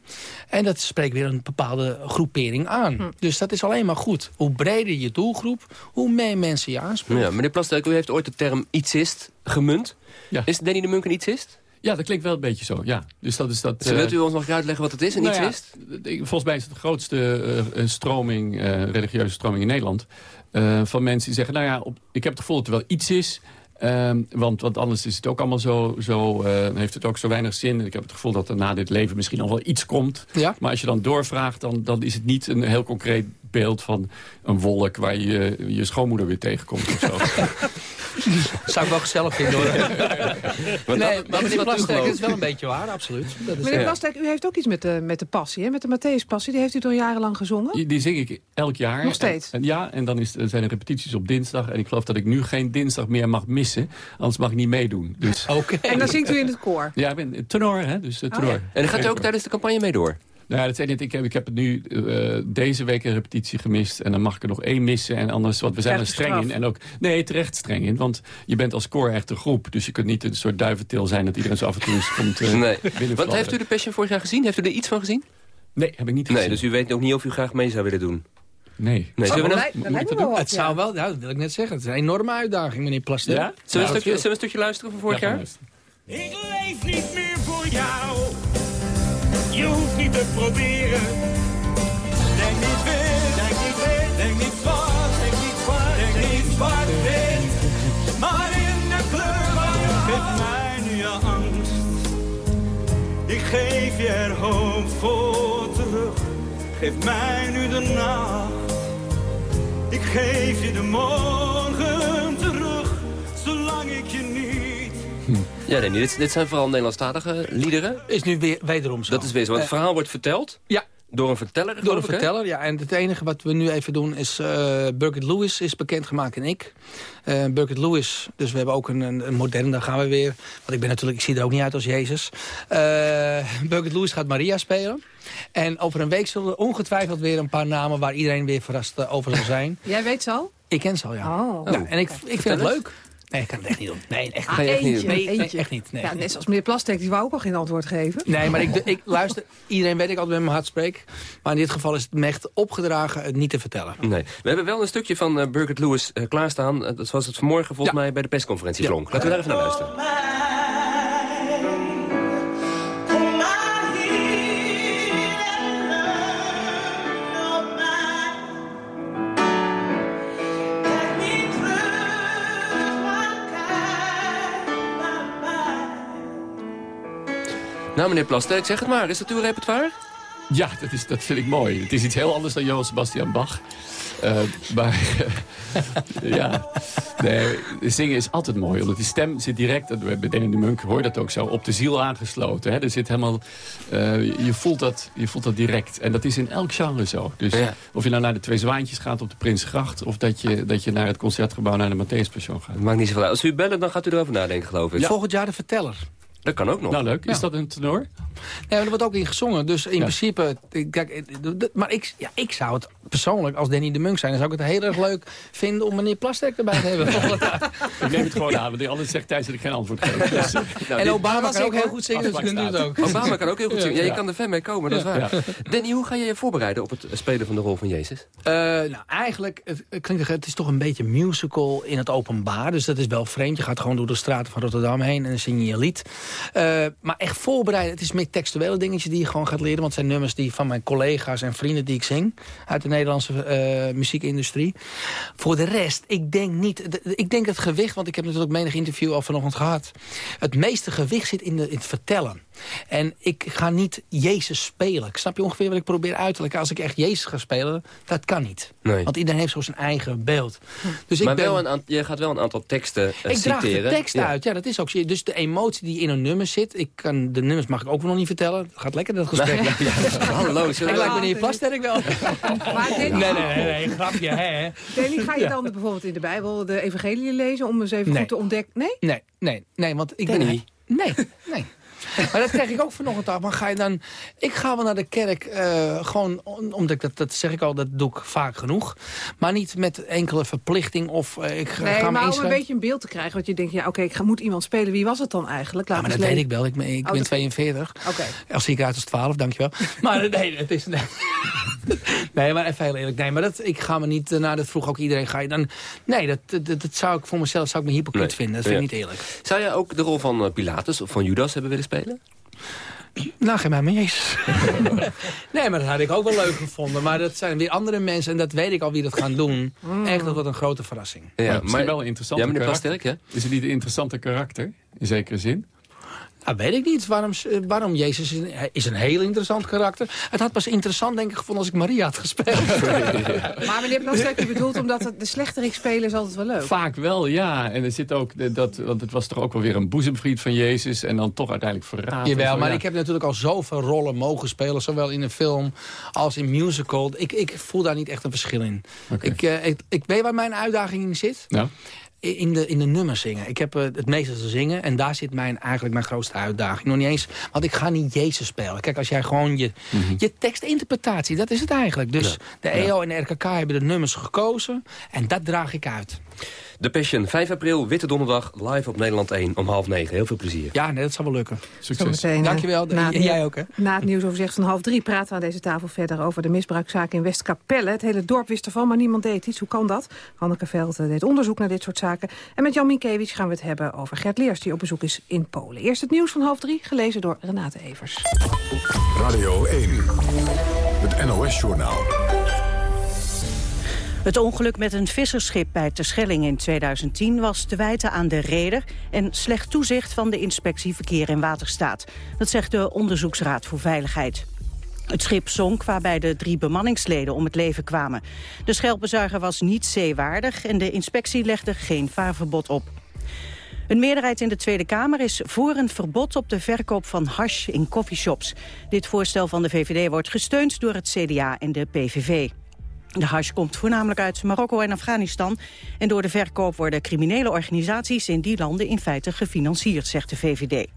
En dat spreekt weer een bepaalde groepering aan. Dus dat is alleen maar goed. Hoe breder je doelgroep, hoe meer mensen je aanspreekt. Ja, meneer Plasterk, u heeft ooit de term ietsist gemunt. Ja. Is Danny de Munk een ietsist? Ja, dat klinkt wel een beetje zo, ja. Dus dat is dat... Dus wilt eh, u ons nog uitleggen wat het is, een nou ja, ietsist? volgens mij is het de grootste eh, eh, stroming, eh, religieuze stroming in Nederland. Eh, van mensen die zeggen, nou ja, op, ik heb het gevoel dat er wel iets is. ehm, want, want anders is het ook allemaal zo, zo eh, heeft het ook zo weinig zin. En ik heb het gevoel dat er na dit leven misschien nog wel iets komt. Ja. Maar als je dan doorvraagt, dan, dan is het niet een heel concreet beeld van een wolk waar je je schoonmoeder weer tegenkomt of zo. Zou ik wel gezellig vinden hoor. Nee, dat- maar dat is meneer Plasterk, het is wel een beetje waar, absoluut. Dat is, Meneer Ja. Plasterk, u heeft ook iets met de, met de passie, hè? met de Matthäus-passie. Die heeft u toch jarenlang gezongen? Die, die zing ik elk jaar. Nog steeds? En, en ja, en dan is, er zijn er repetities op dinsdag. En ik geloof dat ik nu geen dinsdag meer mag missen. Anders mag ik niet meedoen. Dus, Oké. En dan zingt u in het koor. ja, ik ben tenor, hè? Dus uh, tenor. ja. En dan gaat u ook tijdens de campagne mee door? Nou, dat zei net, ik heb, ik heb het nu eh, deze week een repetitie gemist. En dan mag ik er nog één missen. En anders, want we zijn er streng in. En ook, nee, terecht streng in. Want je bent als koor echt een groep. Dus je kunt niet een soort duiventil zijn dat iedereen zo af en toe eens komt uh, Nee. Want heeft u de Passion vorig jaar gezien? Heeft u er iets van gezien? Nee, heb ik niet gezien. Nee, dus u weet ook niet of u graag mee zou willen doen? Nee. Nee, zullen we dat dat dat wel wat, Het zou wel, nou, dat wil ik net zeggen. Het is een enorme uitdaging, meneer Plasterk. Ja? Zullen we, een Nou, stukje, zullen we een stukje luisteren van vorig Ja, jaar? Ik leef niet meer voor jou. Je hoeft niet te proberen. Denk niet wit, denk niet wit, denk niet zwart, denk niet zwart, denk niet zwart wit. Maar in de kleur van je geeft mij nu je angst. Ik geef je er hoop voor terug. Geef mij nu de nacht. Ik geef je de morgen Ja, nee, dit, dit zijn vooral Nederlandstalige liederen. Is nu weer wederom zo. Dat is weer zo. Want het Eh, verhaal wordt verteld Ja, door een verteller, door hè? verteller. Ja, en het enige wat we nu even doen is... eh Burkett Lewis is bekendgemaakt en ik. Eh Burkett Lewis, dus we hebben ook een, een, een moderne, daar gaan we weer. Want ik ben natuurlijk, ik zie er ook niet uit als Jezus. Eh Burkett Lewis gaat Maria spelen. En over een week zullen er ongetwijfeld weer een paar namen... waar iedereen weer verrast over zal zijn. Jij weet ze al? Ik ken ze al, ja. Oh. ja en ik, ik vind het leuk. Nee, ik kan het echt niet doen. Nee, echt Ah, niet. je echt niet eentje, doen? Nee, nee, eentje. echt niet. Nee, ja, net zoals meneer Plasterk, die wou ook al geen antwoord geven. Nee, maar ik, ik luister. Iedereen weet ik altijd met mijn hart spreek. Maar in dit geval is het me echt opgedragen het niet te vertellen. Nee. We hebben wel een stukje van uh, Burkett Lewis uh, klaarstaan. Uh, zoals het vanmorgen volgens Ja. mij bij de persconferentie Ja. klonk. Laten we daar even naar luisteren. Nou, meneer Plasterk, zeg het maar. Is dat uw repertoire? Ja, dat, is, dat vind ik mooi. Het is iets heel anders dan Johann Sebastian Bach. Uh, maar ja, nee, zingen is altijd mooi. Omdat die stem zit direct, bij Danny de Munk hoor je dat ook zo, op de ziel aangesloten. Hè? Er zit helemaal, uh, je, voelt dat, je voelt dat direct. En dat is in elk genre zo. Dus ja. of je nou naar de Twee Zwaantjes gaat op de Prinsengracht... of dat je, dat je naar het Concertgebouw naar de Matthäuspassion gaat. Maakt niet zoveel uit. Als u bellen, dan gaat u erover nadenken, geloof ik. Ja. Volgend jaar de verteller. Dat kan ook nog. Nou, leuk. Is Ja. dat een tenor? Nee, er wordt ook in gezongen. Dus in Ja. principe... Kijk, maar ik, ja, ik zou het persoonlijk, als Danny de Munk zijn... dan zou ik het heel erg leuk vinden om meneer Plasterk erbij te hebben. Ik neem het gewoon aan, want anders zegt Thijs dat ik geen antwoord geef. Dus, Nou, en dit- Obama kan ook heel goed zingen, dus ook. Obama kan ook heel goed zingen. Ja, je kan er ver mee komen, dat is Ja. waar. Danny, hoe ga je je voorbereiden op het spelen van de rol van Jezus? Eh, nou, eigenlijk, het, het klinkt, het is toch een beetje musical in het openbaar. Dus dat is wel vreemd. Je gaat gewoon door de straten van Rotterdam heen en dan zing je je lied. Eh, maar echt voorbereiden, het is meer textuele dingetjes die je gewoon gaat leren. Want het zijn nummers die van mijn collega's en vrienden die ik zing. Uit de Nederlandse eh, muziekindustrie. Voor de rest, ik denk niet... Ik denk het gewicht, want ik heb natuurlijk menig interview al vanochtend gehad. Het meeste gewicht zit in het vertellen. En ik ga niet Jezus spelen. Ik snap je ongeveer wat ik probeer uit te leggen. Als ik echt Jezus ga spelen, dat kan niet. Nee. Want iedereen heeft zo zijn eigen beeld. Dus ik maar ben, wel een, je gaat wel een aantal teksten eh, ik draag citeren. de tekst Ja. uit. Ja, dat is ook zo. Dus de emotie die in een nummers zit. Ik kan, de nummers mag ik ook nog niet vertellen. Het gaat lekker, dat gesprek. Nee, ja, hallo, Ik lijk meneer Plasterk wel. Maar Nee, Danny, nee, nee, nee, grapje, hè. Danny, ga je Ja. dan bijvoorbeeld in de Bijbel de evangelie lezen... om eens even Nee. goed te ontdekken? Nee? Nee, nee, nee, want ik Danny. ben... Nee, nee. Maar dat krijg ik ook vanochtend af. Maar ga je dan... Ik ga wel naar de kerk, eh, gewoon om- omdat ik dat, dat zeg ik al, dat doe ik vaak genoeg. Maar niet met enkele verplichting of eh, ik ga, Nee, ga maar om een beetje een beeld te krijgen. Want je denkt, ja, oké, ik ga, moet iemand spelen. Wie was het dan eigenlijk? Laat Ja, maar dat weet ik wel. Ik ben, ik Oh, ben dat- 42. Oké. Als zie ik uit als 12, dankjewel. Maar nee, het is... Nee, nee maar even heel eerlijk. Nee, maar dat, ik ga me niet... Na dat vroeg ook iedereen, ga je dan... Nee, dat, dat, dat zou ik voor mezelf zou ik me hypocriet Nee. vinden. Dat vind ik Ja. niet eerlijk. Zou jij ook de rol van Pilatus of van Judas hebben willen spelen? Nou, geen mij maar Jezus. nee, maar dat had ik ook wel leuk gevonden. Maar dat zijn weer andere mensen en dat weet ik al wie dat gaan doen. Echt, dat wordt een grote verrassing. Ja, maar, wel een interessante Ja, meneer karakter. Is het niet een interessante karakter, in zekere zin? Nou, weet ik niet waarom, eh, waarom Jezus is een, hij is een heel interessant karakter. Het had pas interessant, denk ik, gevonden als ik Maria had gespeeld. Maar meneer Plasterk, u bedoelt omdat het, de slechterik spelen is altijd wel leuk. Vaak wel, ja. En er zit ook, de- dat, want het was toch ook wel weer een boezemvriend van Jezus... en dan toch uiteindelijk verraad. Jawel, zo, maar ja. ik heb natuurlijk al zoveel rollen mogen spelen. Zowel in een film als in musical. Ik, ik voel daar niet echt een verschil in. Ik, eh, ik, ik weet waar mijn uitdaging in zit. Ja. In de, in de nummers zingen. Ik heb eh, het meeste te zingen. En daar zit mijn, eigenlijk mijn grootste uitdaging. Nog niet eens, want ik ga niet Jezus spelen. Kijk, als jij gewoon je, je tekstinterpretatie, dat is het eigenlijk. Dus de EO en de RKK hebben de nummers gekozen. En dat draag ik uit. The Passion, 5 april, Witte Donderdag, live op Nederland 1 om half negen. Heel veel plezier. Ja, nee, dat zal wel lukken. Zometeen, eh, Dankjewel. na het En jij ook, hè? Na het nieuwsoverzicht van half drie praten we aan deze tafel verder over de misbruikzaak in Westkapelle. Het hele dorp wist ervan, maar niemand deed iets. Hoe kan dat? Hanneke Veld eh, deed onderzoek naar dit soort zaken. En met Jan Minkiewicz gaan we het hebben over Gert Leers, die op bezoek is in Polen. Eerst het nieuws van half drie, gelezen door Renate Evers. Radio 1, het NOS-journaal. Het ongeluk met een visserschip bij Terschelling in 2010 was te wijten aan de reder en slecht toezicht van de inspectie Verkeer en Waterstaat. Dat zegt de Onderzoeksraad voor Veiligheid. Het schip zonk waarbij de drie bemanningsleden om het leven kwamen. De schelpenzuiger was niet zeewaardig en de inspectie legde geen vaarverbod op. Een meerderheid in de Tweede Kamer is voor een verbod op de verkoop van hash in coffeeshops. Dit voorstel van de VVD wordt gesteund door het CDA en de PVV. De hash komt voornamelijk uit Marokko en Afghanistan. En door de verkoop worden criminele organisaties in die landen in feite gefinancierd, zegt de VVD.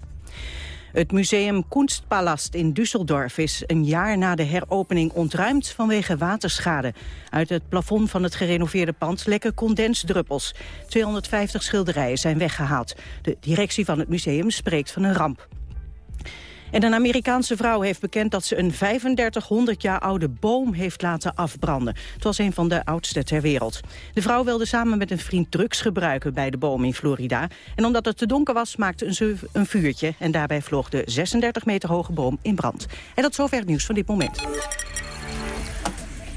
Het museum Kunstpalast in Düsseldorf is een jaar na de heropening ontruimd vanwege waterschade. Uit het plafond van het gerenoveerde pand lekken condensdruppels. 250 schilderijen zijn weggehaald. De directie van het museum spreekt van een ramp. En een Amerikaanse vrouw heeft bekend dat ze een 3500 jaar oude boom heeft laten afbranden. Het was een van de oudste ter wereld. De vrouw wilde samen met een vriend drugs gebruiken bij de boom in Florida. En omdat het te donker was, maakte ze een vuurtje. En daarbij vloog de 36 meter hoge boom in brand. En dat is zover het nieuws van dit moment.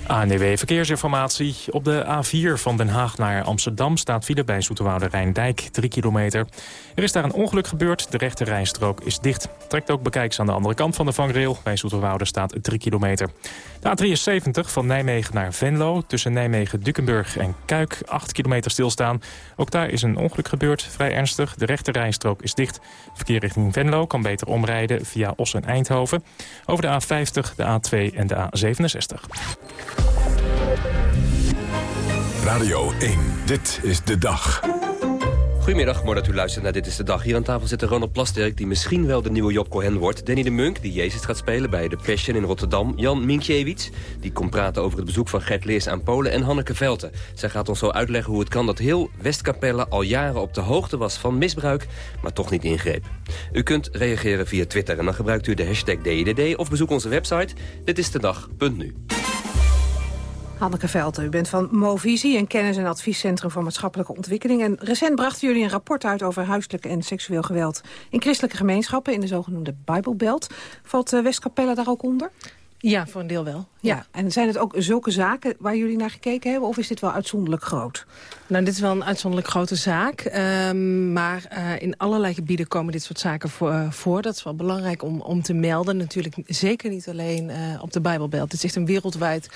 ANDW Verkeersinformatie. Op de A4 van Den Haag naar Amsterdam staat file bij Zoeterwoude Rijndijk 3 kilometer. Er is daar een ongeluk gebeurd, de rechte rijstrook is dicht. Trekt ook bekijks aan de andere kant van de vangrail. Bij Zoeterwoude staat 3 kilometer. De A73 van Nijmegen naar Venlo tussen Nijmegen, Dukenburg en Kuik 8 kilometer stilstaan. Ook daar is een ongeluk gebeurd, vrij ernstig. De rechte rijstrook is dicht. Verkeer richting Venlo kan beter omrijden via Os en Eindhoven. Over de A50, de A2 en de A67. Radio 1, dit is de dag. Goedemiddag, mooi dat u luistert naar Dit is de Dag. Hier aan tafel zit Ronald Plasterk, die misschien wel de nieuwe Job Cohen wordt. Danny de Munk, die Jezus gaat spelen bij de Passion in Rotterdam. Jan Minkiewicz, die komt praten over het bezoek van Gert Leers aan Polen. En Hanneke Velten. Zij gaat ons zo uitleggen hoe het kan dat heel Westkapelle al jaren op de hoogte was van misbruik, maar toch niet ingreep. U kunt reageren via Twitter en dan gebruikt u de hashtag DIDD of bezoek onze website ditistedag.nu. Hanneke Velten, u bent van Movisie, een kennis- en adviescentrum voor maatschappelijke ontwikkeling. En recent brachten jullie een rapport uit over huiselijk en seksueel geweld in christelijke gemeenschappen in de zogenoemde Bijbelbelt. Valt uh, Westkapelle daar ook onder? Ja, voor een deel wel. Ja, en zijn het ook zulke zaken waar jullie naar gekeken hebben... of is dit wel uitzonderlijk groot? Nou, dit is wel een uitzonderlijk grote zaak. Ehm, maar uh, in allerlei gebieden komen dit soort zaken voor, uh, voor. Dat is wel belangrijk om, om te melden. Natuurlijk zeker niet alleen uh, op de Bijbelbelt. Het is echt een wereldwijd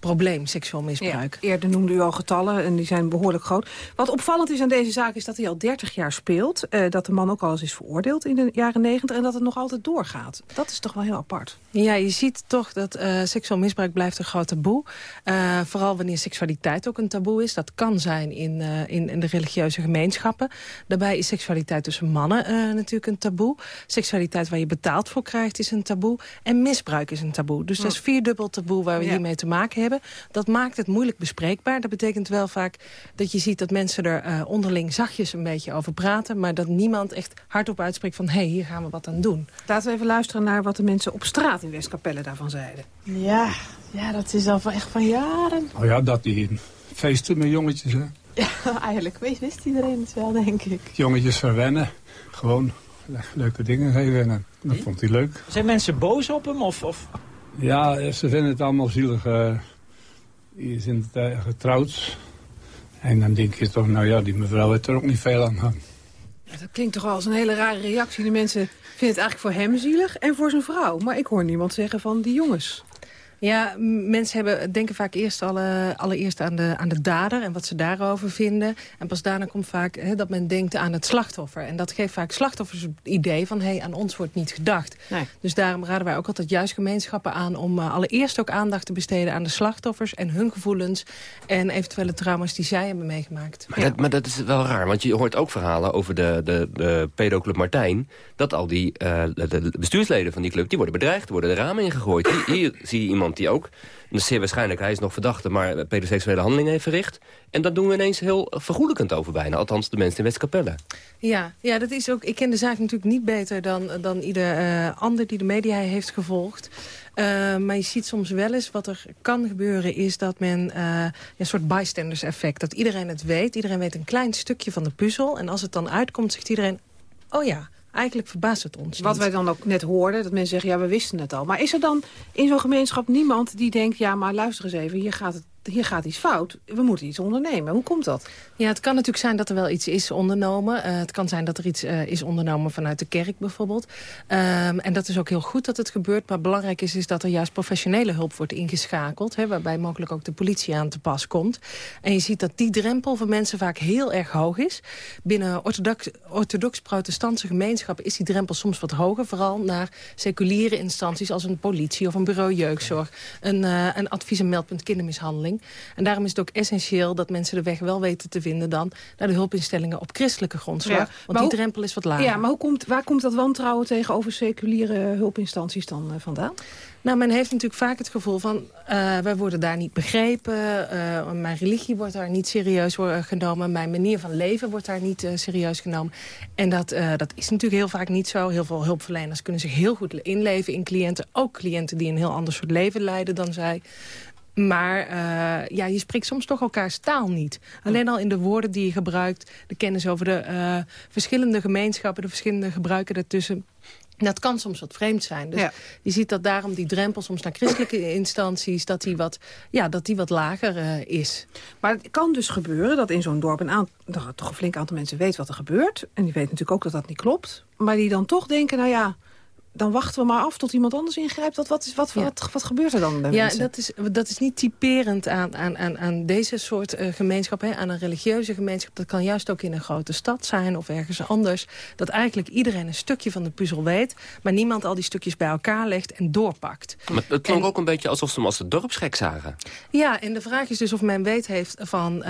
probleem, seksueel misbruik. Ja, eerder noemde u al getallen en die zijn behoorlijk groot. Wat opvallend is aan deze zaak is dat hij al 30 jaar speelt. Dat de man ook al eens is veroordeeld in de jaren 90 en dat het nog altijd doorgaat. Dat is toch wel heel apart. Ja, je ziet toch dat seksueel misbruik blijft een groot taboe. Uh, vooral wanneer seksualiteit ook een taboe is. Dat kan zijn in, in, in, de religieuze gemeenschappen. Daarbij is seksualiteit tussen mannen natuurlijk een taboe. Seksualiteit waar je betaald voor krijgt is een taboe. En misbruik is een taboe. Dus dat is vierdubbel taboe waar we ja. hiermee te maken hebben. Dat maakt het moeilijk bespreekbaar. Dat betekent wel vaak dat je ziet dat mensen er uh, onderling zachtjes een beetje over praten... maar dat niemand echt hardop uitspreekt van... hé, hey, hier gaan we wat aan doen. Laten we even luisteren naar wat de mensen op straat in Westkapelle daarvan zeiden. Ja, ja dat is al van, echt van jaren. Oh ja, dat die feesten met jongetjes, hè? Ja, eigenlijk wist, wist iedereen het wel, denk ik. Jongetjes verwennen. Gewoon leuke dingen geven. En dat vond hij leuk. Zijn mensen boos op hem? Of, of? Ja, ze vinden het allemaal zielig... Uh, die zijn uh, getrouwd. En dan denk je toch, nou ja, die mevrouw heeft er ook niet veel aan gehad. Dat klinkt toch wel als een hele rare reactie. De mensen vinden het eigenlijk voor hem zielig en voor zijn vrouw. Maar ik hoor niemand zeggen van die jongens. Ja, mensen hebben, denken vaak eerst alle, allereerst aan de, aan de dader en wat ze daarover vinden. En pas daarna komt vaak he, dat men denkt aan het slachtoffer. En dat geeft vaak slachtoffers het idee van... hé, hey, aan ons wordt niet gedacht. Nee. Dus daarom raden wij ook altijd juist gemeenschappen aan... om uh, allereerst ook aandacht te besteden aan de slachtoffers... en hun gevoelens en eventuele trauma's die zij hebben meegemaakt. Maar, ja. dat, maar dat is wel raar, want je hoort ook verhalen over de, de, de pedoclub Martijn... dat al die uh, de bestuursleden van die club, die worden bedreigd, worden de ramen ingegooid. Hier, hier zie je iemand die ook, en zeer waarschijnlijk, hij is nog verdachte... maar pedoseksuele handelingen heeft verricht. En dat doen we ineens heel vergoelijkend over bijna. Althans, de mensen in Westkapelle. Ja, ja, dat is ook. ik ken de zaak natuurlijk niet beter dan, dan ieder uh, ander die de media heeft gevolgd. Uh, maar je ziet soms wel eens wat er kan gebeuren... is dat men uh, een soort bystanders effect... dat iedereen het weet. Iedereen weet een klein stukje van de puzzel. En als het dan uitkomt, zegt iedereen... oh ja, Eigenlijk verbaast het ons. Wat niet. wij dan ook net hoorden, dat mensen zeggen, ja, we wisten het al. Maar is er dan in zo'n gemeenschap niemand die denkt... ja, maar luister eens even, hier gaat het hier gaat iets fout. We moeten iets ondernemen. Hoe komt dat? Ja, het kan natuurlijk zijn dat er wel iets is ondernomen. Uh, het kan zijn dat er iets uh, is ondernomen vanuit de kerk bijvoorbeeld. Um, en dat is ook heel goed dat het gebeurt. Maar belangrijk is, is dat er juist professionele hulp wordt ingeschakeld. Hè, waarbij mogelijk ook de politie aan te pas komt. En je ziet dat die drempel voor mensen vaak heel erg hoog is. Binnen orthodox-protestantse gemeenschappen is die drempel soms wat hoger. Vooral naar seculiere instanties als een politie of een bureau jeugdzorg. Een, uh, een advies- en meldpunt kindermishandeling. En daarom is het ook essentieel dat mensen de weg wel weten te vinden... dan naar de hulpinstellingen op christelijke grondslag. Ja, want die drempel is wat lager. Ja, maar hoe komt, waar komt dat wantrouwen tegenover seculiere hulpinstanties dan uh, vandaan? Nou, men heeft natuurlijk vaak het gevoel van... Uh, wij worden daar niet begrepen, uh, mijn religie wordt daar niet serieus genomen... mijn manier van leven wordt daar niet uh, serieus genomen. En dat, dat is natuurlijk heel vaak niet zo. Heel veel hulpverleners kunnen zich heel goed inleven in cliënten. Ook cliënten die een heel ander soort leven leiden dan zij. Maar uh, ja, je spreekt soms toch elkaars taal niet. Alleen al in de woorden die je gebruikt, de kennis over de uh, verschillende gemeenschappen, de verschillende gebruiken daartussen. Dat kan soms wat vreemd zijn. Dus ja. je ziet dat daarom die drempel soms naar christelijke instanties... dat die wat, ja, dat die wat lager uh, is. Maar het kan dus gebeuren dat in zo'n dorp... een aantal, toch een flink aantal mensen weet wat er gebeurt. En die weten natuurlijk ook dat dat niet klopt. Maar die dan toch denken, nou ja dan wachten we maar af tot iemand anders ingrijpt. Wat, wat, is, wat, ja. wat, wat, gebeurt er dan bij ja, mensen? dat is, dat is niet typerend aan, aan, aan, aan deze soort uh, gemeenschap. Hè, aan een religieuze gemeenschap. Dat kan juist ook in een grote stad zijn of ergens anders. Dat eigenlijk iedereen een stukje van de puzzel weet. Maar niemand al die stukjes bij elkaar legt en doorpakt. Maar het klonk en, ook een beetje alsof ze hem als de dorpsgek zagen. Ja, en de vraag is dus of men weet heeft van uh,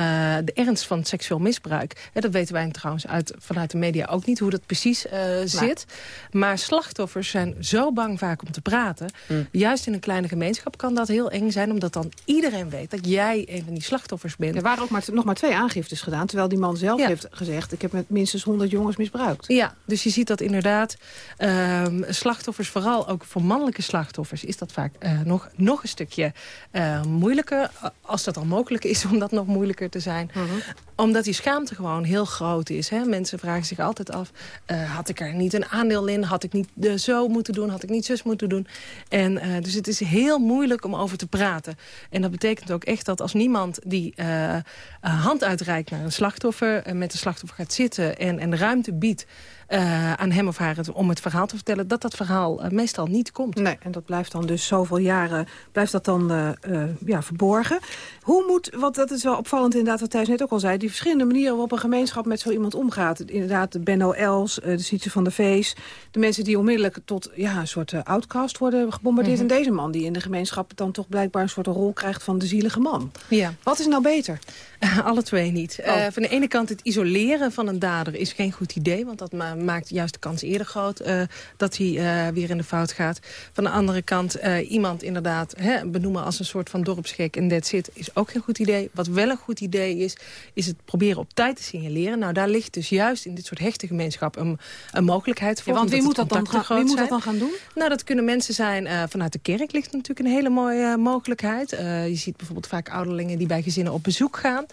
de ernst van seksueel misbruik. Hè, dat weten wij trouwens uit, vanuit de media ook niet hoe dat precies uh, zit. Maar slachtoffers zijn zo bang vaak om te praten. Mm. Juist in een kleine gemeenschap kan dat heel eng zijn... omdat dan iedereen weet dat jij een van die slachtoffers bent. Er waren ook maar nog maar twee aangiftes gedaan... terwijl die man zelf ja. heeft gezegd... ik heb met minstens 100 jongens misbruikt. Ja, dus je ziet dat inderdaad um, slachtoffers... vooral ook voor mannelijke slachtoffers... is dat vaak uh, nog, nog een stukje uh, moeilijker. Als dat al mogelijk is om dat nog moeilijker te zijn. Mm -hmm. Omdat die schaamte gewoon heel groot is. Hè? Mensen vragen zich altijd af... Uh, had ik er niet een aandeel in? Had ik niet de zo moeten doen, had ik niet zus moeten doen. En, eh, dus het is heel moeilijk om over te praten. En dat betekent ook echt dat als niemand die uh, hand uitreikt naar een slachtoffer... met de slachtoffer gaat zitten en, en ruimte biedt... Uh, aan hem of haar het, om het verhaal te vertellen... dat dat verhaal uh, meestal niet komt. Nee, en dat blijft dan dus zoveel jaren blijft dat dan uh, ja, verborgen. Hoe moet, want dat is wel opvallend inderdaad wat Thijs net ook al zei... die verschillende manieren waarop een gemeenschap met zo iemand omgaat. Inderdaad, de Benno Els, de Sietse van de Vees... de mensen die onmiddellijk tot ja, een soort outcast worden gebombardeerd... Mm -hmm. en deze man die in de gemeenschap dan toch blijkbaar een soort rol krijgt... van de zielige man. Ja. Wat is nou beter? Alle twee niet. Oh. van de ene kant het isoleren van een dader is geen goed idee... want dat maakt juist de kans eerder groot uh, dat hij uh, weer in de fout gaat. Van de andere kant iemand inderdaad hè, benoemen als een soort van dorpsgek en that's it is ook geen goed idee. Wat wel een goed idee is, is het proberen op tijd te signaleren. Nou, daar ligt dus juist in dit soort hechte gemeenschap een, een mogelijkheid voor. Ja, want wie moet, dat dan, gaan, wie moet dat dan gaan doen? Nou, dat kunnen mensen zijn. vanuit de kerk ligt natuurlijk een hele mooie mogelijkheid. je ziet bijvoorbeeld vaak ouderlingen die bij gezinnen op bezoek gaan.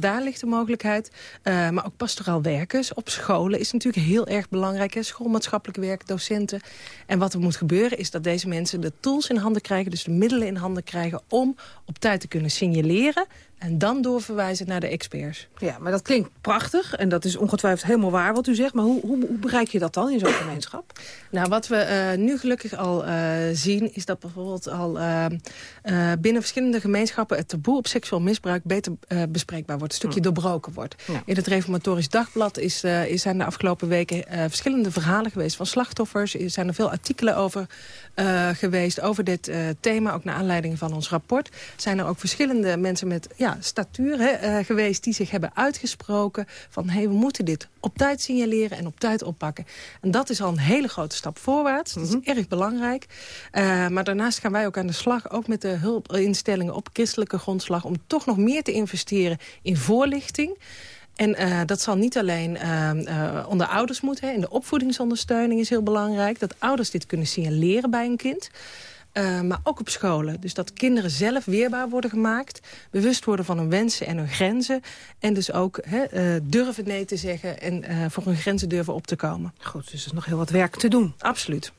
daar ligt de mogelijkheid. maar ook pastoraal werkers op scholen is natuurlijk heel erg belangrijk. Hè? Schoolmaatschappelijk werk, docenten. En wat er moet gebeuren is dat deze mensen de tools in handen krijgen... dus de middelen in handen krijgen om op tijd te kunnen signaleren... en dan doorverwijzen naar de experts. Ja, maar dat klinkt prachtig en dat is ongetwijfeld helemaal waar wat u zegt. Maar hoe, hoe, hoe bereik je dat dan in zo'n gemeenschap? Nou, wat we uh, nu gelukkig al uh, zien... is dat bijvoorbeeld al uh, binnen verschillende gemeenschappen... het taboe op seksueel misbruik beter bespreekbaar wordt. Een stukje doorbroken wordt. Ja. In het Reformatorisch Dagblad is, is zijn de afgelopen weken... verschillende verhalen geweest van slachtoffers. Er zijn er veel artikelen over geweest, over dit thema. Ook naar aanleiding van ons rapport. Zijn er ook verschillende mensen met ja, statuur hè, geweest... die zich hebben uitgesproken van... hey, we moeten dit op tijd signaleren en op tijd oppakken. En dat is al een hele grote stap voorwaarts. Dat is mm -hmm. erg belangrijk. Uh, maar daarnaast gaan wij ook aan de slag, ook met de hulpinstellingen op christelijke grondslag... om toch nog meer te investeren in voorlichting... En uh, dat zal niet alleen uh, uh, onder ouders moeten. Hè. In de opvoedingsondersteuning is heel belangrijk. Dat ouders dit kunnen signaleren bij een kind. Uh, maar ook op scholen. Dus dat kinderen zelf weerbaar worden gemaakt. Bewust worden van hun wensen en hun grenzen. En dus ook he, uh, durven nee te zeggen en uh, voor hun grenzen durven op te komen. Goed, dus er is nog heel wat werk te doen. Absoluut.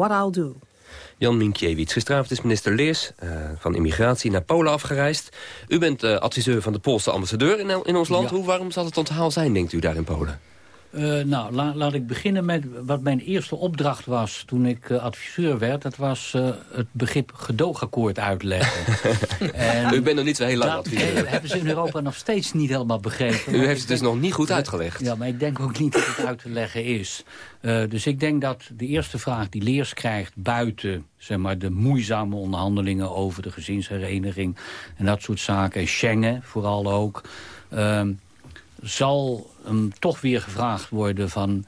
What I'll Do. Jan Minkiewicz. Gisteravond is minister Leers uh, van Immigratie naar Polen afgereisd. U bent uh, adviseur van de Poolse ambassadeur in, in ons land. Ja. Hoe warm zal het onthaal zijn, denkt u, daar in Polen? Uh, nou, la, laat ik beginnen met wat mijn eerste opdracht was toen ik uh, adviseur werd. Dat was uh, het begrip gedoogakkoord uitleggen. en U bent nog niet zo heel lang dat adviseur. hebben ze in Europa nog steeds niet helemaal begrepen. U heeft het dus nog niet goed uitgelegd. Ja, maar ik denk ook niet dat het uit te leggen is. dus ik denk dat de eerste vraag die Leers krijgt buiten zeg maar, de moeizame onderhandelingen over de gezinshereniging en dat soort zaken. En Schengen vooral ook. Ehm, zal hem toch weer gevraagd worden van...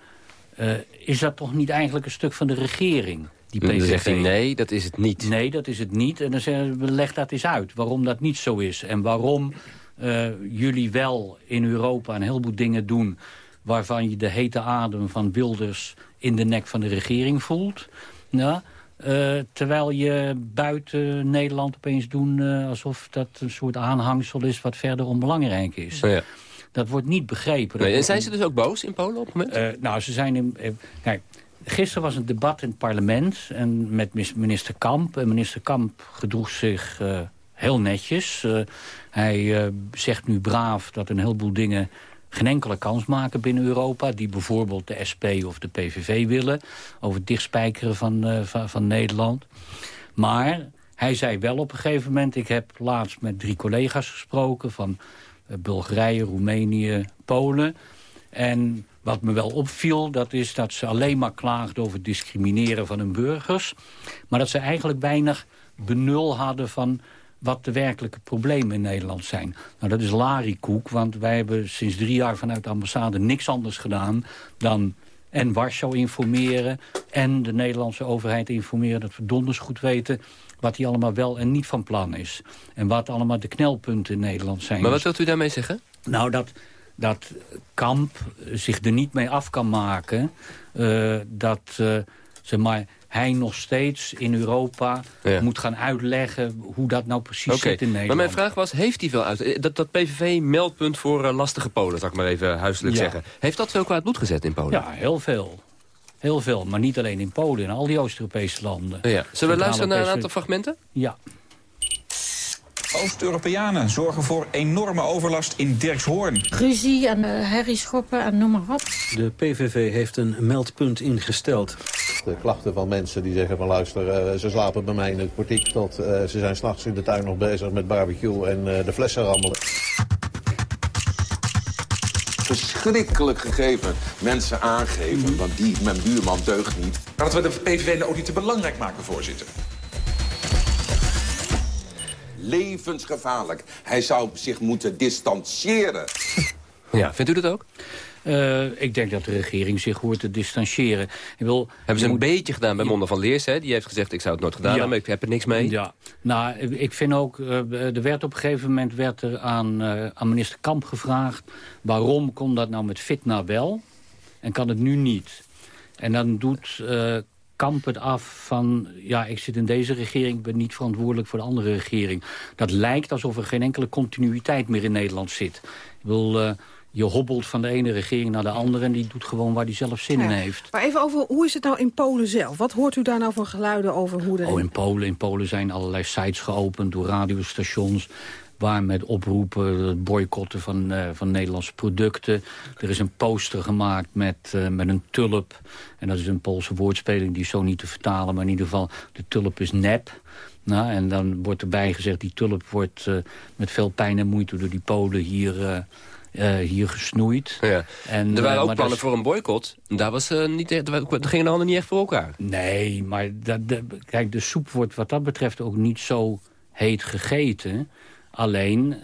Uh, is dat toch niet eigenlijk een stuk van de regering? Die PVV? Dan zegt hij nee, dat is het niet. Nee, dat is het niet. En dan zeggen we, leg dat eens uit. Waarom dat niet zo is. En waarom uh, jullie wel in Europa een heleboel dingen doen... waarvan je de hete adem van Wilders in de nek van de regering voelt. Ja, uh, terwijl je buiten Nederland opeens doen... alsof dat een soort aanhangsel is wat verder onbelangrijk is. Oh ja. Dat wordt niet begrepen. Nee, en zijn ze dus ook boos in Polen op het moment? Uh, nou, ze zijn... In, uh, kijk, gisteren was een debat in het parlement en met minister Kamp. En minister Kamp gedroeg zich uh, heel netjes. hij zegt nu braaf dat een heleboel dingen geen enkele kans maken binnen Europa... die bijvoorbeeld de SP of de PVV willen... over het dichtspijkeren van, van, van Nederland. Maar hij zei wel op een gegeven moment... ik heb laatst met drie collega's gesproken... van Bulgarije, Roemenië, Polen. En wat me wel opviel, dat is dat ze alleen maar klaagden over het discrimineren van hun burgers. Maar dat ze eigenlijk weinig benul hadden van wat de werkelijke problemen in Nederland zijn. Nou, dat is larikoek, want wij hebben sinds drie jaar vanuit de ambassade niks anders gedaan dan en Warschau informeren en de Nederlandse overheid informeren... dat we donders goed weten wat die allemaal wel en niet van plan is. En wat allemaal de knelpunten in Nederland zijn. Maar wat wilt u daarmee zeggen? Nou, dat, dat Kamp zich er niet mee af kan maken... Uh, dat uh, zeg maar, hij nog steeds in Europa ja. moet gaan uitleggen... hoe dat nou precies okay. zit in Nederland. Maar mijn vraag was, heeft hij veel uit... Dat, dat PVV-meldpunt voor uh, lastige Polen, zal ik maar even huiselijk ja. zeggen. Heeft dat veel kwaad bloed gezet in Polen? Ja, heel veel. Heel veel, maar niet alleen in Polen, in al die Oost-Europese landen. Ja. Zullen we luisteren naar een aantal fragmenten? Ja. Oost-Europeanen zorgen voor enorme overlast in Dirkshoorn. Ruzie en uh, herrieschoppen en noem maar op. De PVV heeft een meldpunt ingesteld. De klachten van mensen die zeggen van luister, uh, ze slapen bij mij in het portiek... tot uh, ze zijn s'nachts in de tuin nog bezig met barbecue en de flessen rammelen verschrikkelijk gegeven mensen aangeven. Mm -hmm. Want die, mijn buurman deugt niet. Maar dat we de PVV nou ook niet te belangrijk maken, voorzitter. Levensgevaarlijk. Hij zou zich moeten distancieren. Ja, vindt u dat ook? Uh, ik denk dat de regering zich hoort te distancieren. Ik wil, hebben ze een moet... beetje gedaan bij Monde van Leers, hè? Die heeft gezegd, ik zou het nooit gedaan ja. hebben, maar ik heb er niks mee. Ja, nou, ik vind ook, uh, er werd op een gegeven moment werd er aan, uh, aan minister Kamp gevraagd... waarom kon dat nou met Fitna wel en kan het nu niet? En dan doet Kamp het af van... ja, ik zit in deze regering, ik ben niet verantwoordelijk voor de andere regering. Dat lijkt alsof er geen enkele continuïteit meer in Nederland zit. Ik wil je hobbelt van de ene regering naar de andere... en die doet gewoon waar die zelf zin ja. in heeft. Maar even over, hoe is het nou in Polen zelf? Wat hoort u daar nou voor geluiden over hoe de... Oh, in Polen, in Polen zijn allerlei sites geopend door radiostations... waar met oproepen, boycotten van, uh, van Nederlandse producten. Er is een poster gemaakt met, uh, met een tulp. En dat is een Poolse woordspeling, die is zo niet te vertalen. Maar in ieder geval, de tulp is nep. Nou, en dan wordt erbij gezegd, die tulp wordt uh, met veel pijn en moeite door die Polen hier... Uh, hier gesnoeid. Ja. En, er waren uh, ook plannen voor een boycott. Daar, was, uh, niet, daar gingen de handen niet echt voor elkaar. Nee, maar dat, de, kijk, de soep wordt wat dat betreft ook niet zo heet gegeten. Alleen,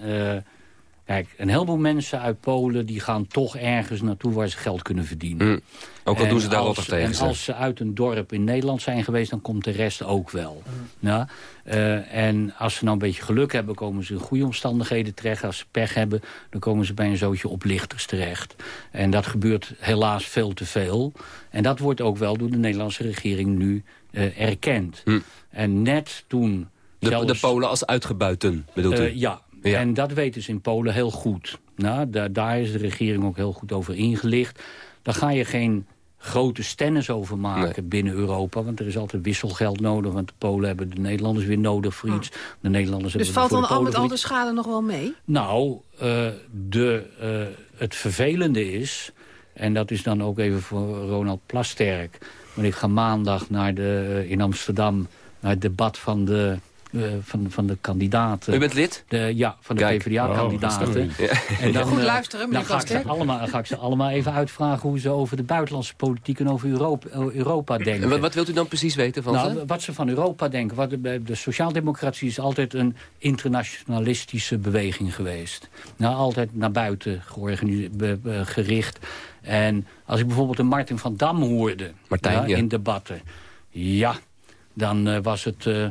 kijk, een heleboel mensen uit Polen... die gaan toch ergens naartoe waar ze geld kunnen verdienen. Mm. Ook al doen ze daar wat tegen. En als ze uit een dorp in Nederland zijn geweest... dan komt de rest ook wel. Mm. Ja? Uh, en als ze nou een beetje geluk hebben... komen ze in goede omstandigheden terecht. Als ze pech hebben, dan komen ze bij een zootje oplichters terecht. En dat gebeurt helaas veel te veel. En dat wordt ook wel door de Nederlandse regering nu uh, erkend. Mm. En net toen... De, zelfs, de Polen als uitgebuiten, bedoelt u? Uh, ja. ja, en dat weten ze in Polen heel goed. Nou, daar, daar is de regering ook heel goed over ingelicht. Dan ga je geen grote stennis over maken binnen Europa. Want er is altijd wisselgeld nodig. Want de Polen hebben de Nederlanders weer nodig voor iets. De Nederlanders Dus hebben valt voor dan de al met al de schade nog wel mee? Nou, eh, de, eh, het vervelende is... en dat is dan ook even voor Ronald Plasterk... want ik ga maandag naar de, in Amsterdam... naar het debat van de, eh, van, van de kandidaten. U bent lid? De, ja, van de. PvdA-kandidaten. Oh, en dan, Goed eh, luisteren, meneer dan ga ik, ze allemaal, ga ik ze allemaal even uitvragen... hoe ze over de buitenlandse politiek en over Europa, eh, Europa denken. En wat, wat wilt u dan precies weten van Nou, ze? wat ze van Europa denken. Wat de, de sociaaldemocratie is altijd een internationalistische beweging geweest. Nou, altijd naar buiten georganiseerd, be- be- gericht. En als ik bijvoorbeeld een Martin van Dam hoorde Martijn, ja. in debatten... ja, dan was het eh,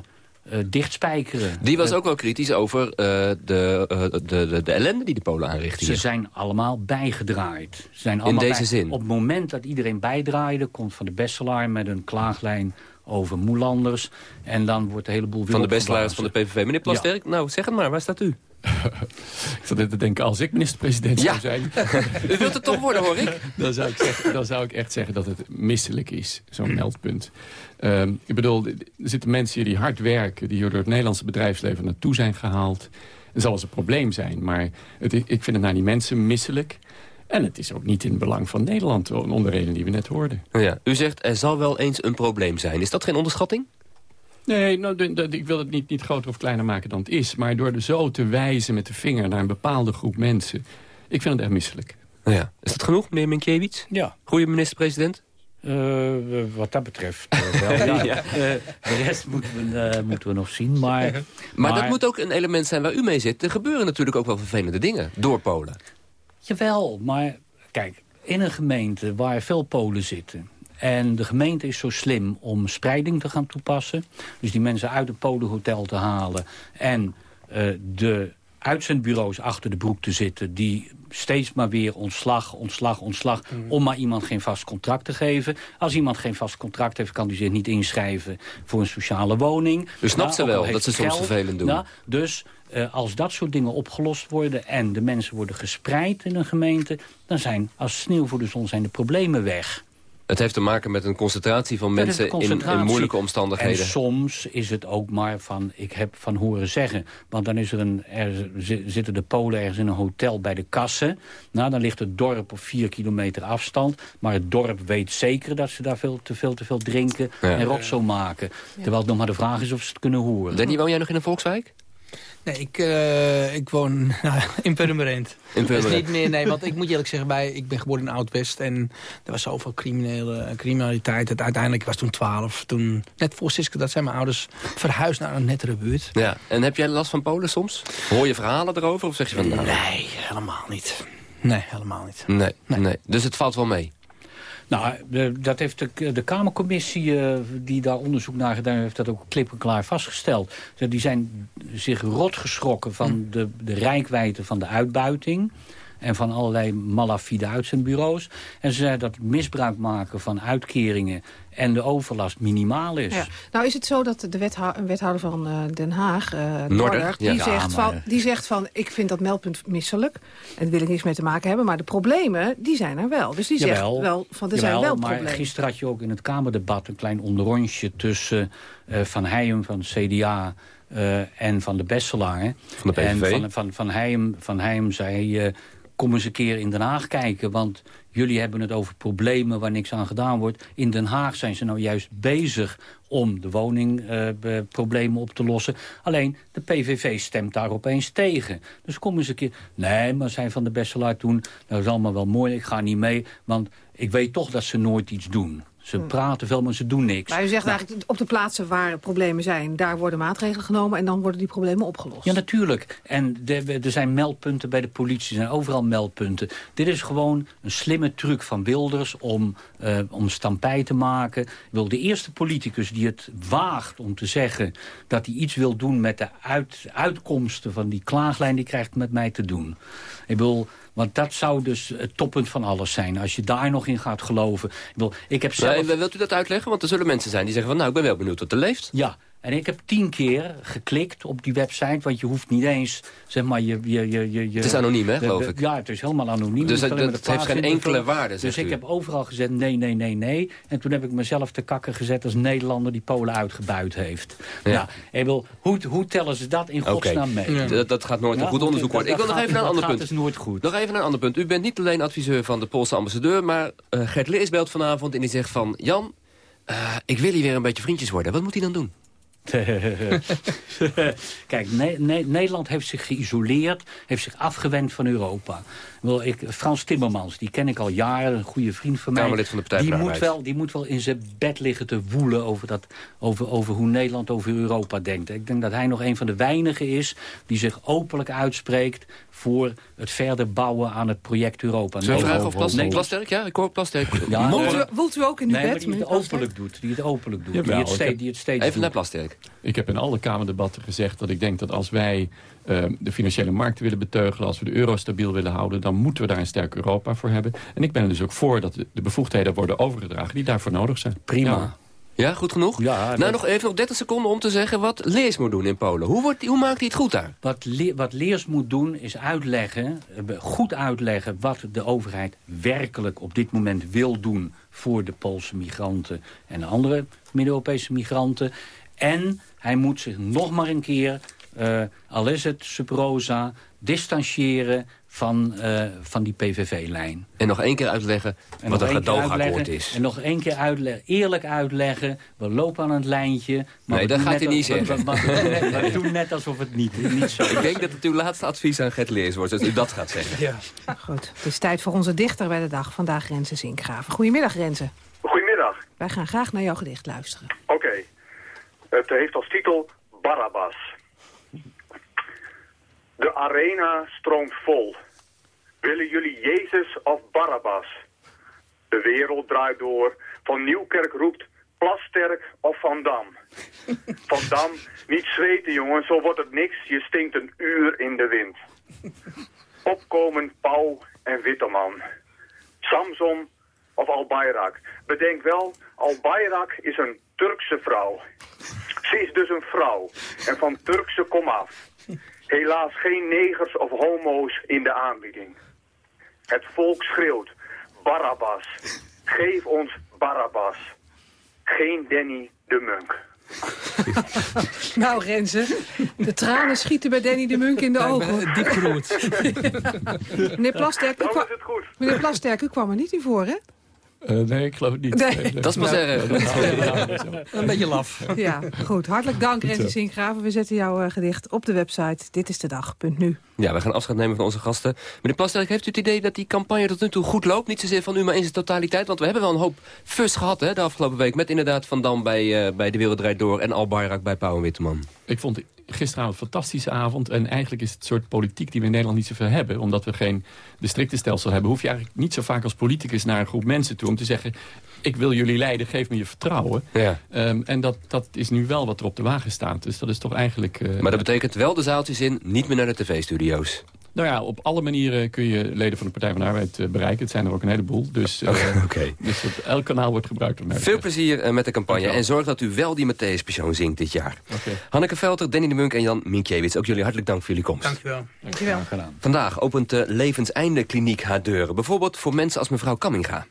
eh, dichtspijkeren. Die was Eh, ook wel kritisch over eh, de, de, de, de ellende die de Polen aanrichten Ze zijn allemaal bijgedraaid. Ze zijn allemaal deze bij- zin? Op het moment dat iedereen bijdraaide... komt Van de Besselaar met een klaaglijn over Moelanders. En dan wordt de hele boel weer Van de bestelaars van de PVV. Meneer Plasterk, nou zeg het maar, waar staat u? Ik zat net te denken, als ik minister-president Ja. zou zijn... U wilt het toch worden, hoor ik? dan, zou ik zeggen, dan zou ik echt zeggen dat het misselijk is, zo'n meldpunt. Ehm, ik bedoel, er zitten mensen hier die hard werken... die hier door het Nederlandse bedrijfsleven naartoe zijn gehaald. Het zal eens een probleem zijn, maar het, ik vind het naar die mensen misselijk. En het is ook niet in het belang van Nederland, om de reden die we net hoorden. Ja, u zegt er zal wel eens een probleem zijn. Is dat geen onderschatting? Nee, nou, de- de- ik wil het niet, niet groter of kleiner maken dan het is. Maar door er zo te wijzen met de vinger naar een bepaalde groep mensen... ik vind het echt misselijk. Nou ja. Is dat genoeg, meneer Minkiewicz? Ja. Goeie minister-president? Eh, wat dat betreft eh, wel. ja. Ja. Eh, de rest moeten we, eh, moeten we nog zien. Maar, Maar, dat moet ook een element zijn waar u mee zit. Er gebeuren natuurlijk ook wel vervelende dingen door Polen. Jawel, maar kijk, in een gemeente waar veel Polen zitten... en de gemeente is zo slim om spreiding te gaan toepassen... dus die mensen uit een Polenhotel te halen... en eh, de uitzendbureaus achter de broek te zitten... die steeds maar weer ontslag, ontslag, ontslag... om maar iemand geen vast contract te geven. Als iemand geen vast contract heeft, kan hij zich niet inschrijven... voor een sociale woning. U snapt ze ook al wel, dat ze hij soms vervelend doen. Nou, dus eh, als dat soort dingen opgelost worden... en de mensen worden gespreid in een gemeente... dan zijn als sneeuw voor de zon zijn de problemen weg. Het heeft te maken met een concentratie van mensen in, moeilijke omstandigheden. En soms is het ook maar van, ik heb van horen zeggen. Want dan is er een, er zi- zitten de Polen ergens in een hotel bij de kassen. Nou, dan ligt het dorp op vier kilometer afstand. Maar het dorp weet zeker dat ze daar veel te veel, te veel drinken Ja. en rotzooi maken. Terwijl het nog maar de vraag is of ze het kunnen horen. Danny, woon jij nog in een volkswijk? Nee, ik, eh, ik woon nou, in Purmerend. In Dat Purmerend. niet meer, nee, want ik moet eerlijk zeggen, bij, ik ben geboren in Oud-West... en er was zoveel criminele, criminaliteit. Het, uiteindelijk ik was toen 12. Toen, net voor Siske, dat zijn mijn ouders verhuisd naar een nettere buurt. Ja. En heb jij last van Polen soms? Hoor je verhalen erover of zeg je van... Nou, Nee, helemaal niet. Nee, helemaal niet. Nee, nee. Dus het valt wel mee. Nou, dat heeft de, de Kamercommissie eh, die daar onderzoek naar gedaan heeft... dat ook klip en klaar vastgesteld. Die zijn zich rot geschrokken van de, de rijkwijde van de uitbuiting... en van allerlei malafide uitzendbureaus. En ze zeiden dat het misbruik maken van uitkeringen... en de overlast minimaal is. Ja. Nou is het zo dat de wethou- wethouder van eh, Den Haag, eh Norder, Norder, die, ja. Zegt maar- van, die zegt van... ik vind dat meldpunt misselijk. En daar wil ik niks mee te maken hebben. Maar de problemen, die zijn er wel. Dus die zegt wel van, er zijn wel maar problemen. gisteren had je ook in het Kamerdebat... een klein onderrondje tussen eh, Van Heijem van CDA... eh, en van de Besselaar. Van de PVV. En van, van, van, Heijem, van Heijem zei... eh, kom eens een keer in Den Haag kijken... want jullie hebben het over problemen waar niks aan gedaan wordt. In Den Haag zijn ze nou juist bezig om de woningproblemen op te lossen. Alleen, de PVV stemt daar opeens tegen. Dus kom eens een keer... Nee, maar zei Van de Besselaar toen... dat is allemaal wel mooi, ik ga niet mee... want ik weet toch dat ze nooit iets doen. Ze praten veel, maar ze doen niks. Maar u zegt Nou, eigenlijk, op de plaatsen waar problemen zijn... daar worden maatregelen genomen en dan worden die problemen opgelost. Ja, natuurlijk. En er zijn meldpunten bij de politie, er zijn overal meldpunten. Dit is gewoon een slimme truc van Wilders om, eh om stampij te maken. Ik wil de eerste politicus die het waagt om te zeggen... dat hij iets wil doen met de uit, uitkomsten van die klaaglijn... die krijgt met mij te doen. Ik bedoel... Want dat zou dus het toppunt van alles zijn. Als je daar nog in gaat geloven. Ik, bedoel, ik heb zelf... Nee, wilt u dat uitleggen? Want er zullen mensen zijn die zeggen van... nou, ik ben wel benieuwd wat er leeft. Ja, En ik heb tien keer geklikt op die website, want je hoeft niet eens, zeg maar, je... je, je, je Het is anoniem, hè, geloof de- ik. Ja, het is helemaal anoniem. Dus het- het heeft geen enkele waarde, Dus ik heb overal gezet nee, nee, nee, nee. En toen heb ik mezelf te kakken gezet als Nederlander die Polen uitgebuit heeft. Ja. Ik wil, hoe, hoe tellen ze dat in godsnaam mee? dat, dat gaat nooit Ja, een goed dat- onderzoek dat- worden. Ik wil dat nog even naar een ander dat punt. gaat dus nooit goed. Nog even naar een ander punt. U bent niet alleen adviseur van de Poolse ambassadeur... maar eh, Gert Leers belt vanavond en die zegt van... Jan, eh, ik wil hier weer een beetje vriendjes worden. Wat moet hij dan doen? Kijk, Ne- Ne- Nederland heeft zich geïsoleerd, heeft zich afgewend van Europa. Wel, ik, Frans Timmermans, die ken ik al jaren, een goede vriend van mij. Van de Partij die moet, wel, die moet wel in zijn bed liggen te woelen over, dat, over, over hoe Nederland over Europa denkt. Ik denk dat hij nog een van de weinigen is die zich openlijk uitspreekt voor het verder bouwen aan het project Europa. Zullen we vragen Nederland- of Plas- Nederland- Plasterk? Ja, ik hoor Plasterk. Ja, Wilt nee. u, wilt u ook in uw Nee, bed, die het Plasterk? openlijk doet. Die het openlijk doet. Jawel, die, het steeds, die het steeds Even doet. naar Plasterk. Ik heb in alle Kamerdebatten gezegd dat ik denk dat als wij eh, de financiële markten willen beteugelen... als we de euro stabiel willen houden... dan moeten we daar een sterk Europa voor hebben. En ik ben er dus ook voor dat de, de bevoegdheden worden overgedragen... die daarvoor nodig zijn. Prima. Ja. Ja, goed genoeg? Ja, nou, dat- nog even nog 30 seconden om te zeggen wat Leers moet doen in Polen. Hoe, wordt, die- hoe maakt hij het goed daar? Wat, Le wat Leers moet doen is uitleggen, eh, goed uitleggen... wat de overheid werkelijk op dit moment wil doen... voor de Poolse migranten en andere Midden-Europese migranten. En hij moet zich nog maar een keer, eh, al is het sub rosa... distancieren van, eh, van die PVV-lijn. En nog één keer uitleggen En wat een gedoogakkoord is. En nog één keer uitleggen, eerlijk uitleggen. We lopen aan het lijntje. Maar Nee, dat gaat hij niet zeggen. we- we doen net- We doen net alsof het niet, niet zo is. Ik denk dat het uw laatste advies aan Gert Leers wordt, als u dat gaat zeggen. Ja. Goed, het is tijd voor onze dichter bij de dag. Vandaag Renze Zinkgraven. Goedemiddag, Renze. Goedemiddag. Wij gaan graag naar jouw gedicht luisteren. Oké. Het heeft als titel Barabbas. De arena stroomt vol. Willen jullie Jezus of Barabbas? De wereld draait door. Van Nieuwkerk roept Plasterk of Van Dam. Van Dam, niet zweten jongen, zo wordt het niks. Je stinkt een uur in de wind. Opkomen Pauw en Witteman. Samson of Al-Bayrak. Bedenk wel, Al-Bayrak is een Turkse vrouw. Ze is dus een vrouw en van Turkse komaf. Helaas geen negers of homo's in de aanbieding. Het volk schreeuwt, Barabbas. Geef ons Barabbas. Geen Danny de Munk. Nou, Renze, de tranen schieten bij Danny de Munk in de ogen. Diep geroerd. Meneer Plasterk, u kwam, meneer Plasterk, u kwam er niet in voor, hè? Eh, nee, ik geloof het niet. Nee. Nee, nee. Dat is pas erg. Een beetje laf. Ja, goed. Hartelijk dank. Renze Zinkgraven. We zetten jouw eh, gedicht op de website ditistedag.nu. Ja, we gaan afscheid nemen van onze gasten. Meneer Plasterk, heeft u het idee dat die campagne tot nu toe goed loopt? Niet zozeer van u, maar in zijn totaliteit. Want we hebben wel een hoop fus gehad hè, de afgelopen week. Met inderdaad Van Dam bij, eh, bij De Wereld Draait Door en Al Bayrak bij Pauw en Witteman. Ik vond gisteravond een fantastische avond. En eigenlijk is het soort politiek die we in Nederland niet zoveel hebben. Omdat we geen districtenstelsel hebben. Hoef je eigenlijk niet zo vaak als politicus naar een groep mensen toe. Om te zeggen, ik wil jullie leiden, geef me je vertrouwen. Ja. Ehm, en dat, dat is nu wel wat er op de wagen staat. Dus dat is toch eigenlijk... eh, Maar dat betekent wel de zaaltjes in, niet meer naar de tv-studio's. Nou ja, op alle manieren kun je leden van de Partij van de Arbeid eh, bereiken. Het zijn er ook een heleboel. Dus, eh, Oké. dus dat elk kanaal wordt gebruikt. om Veel plezier eh, met de campagne. Dankjewel. En zorg dat u wel die Matthäus persoon zingt dit jaar. Oké. Hanneke Velter, Danny de Munk en Jan Minkiewicz. Ook jullie hartelijk dank voor jullie komst. Dankjewel. Dankjewel. Vandaag opent de Levenseinde Kliniek haar deuren. Bijvoorbeeld voor mensen als mevrouw Kamminga.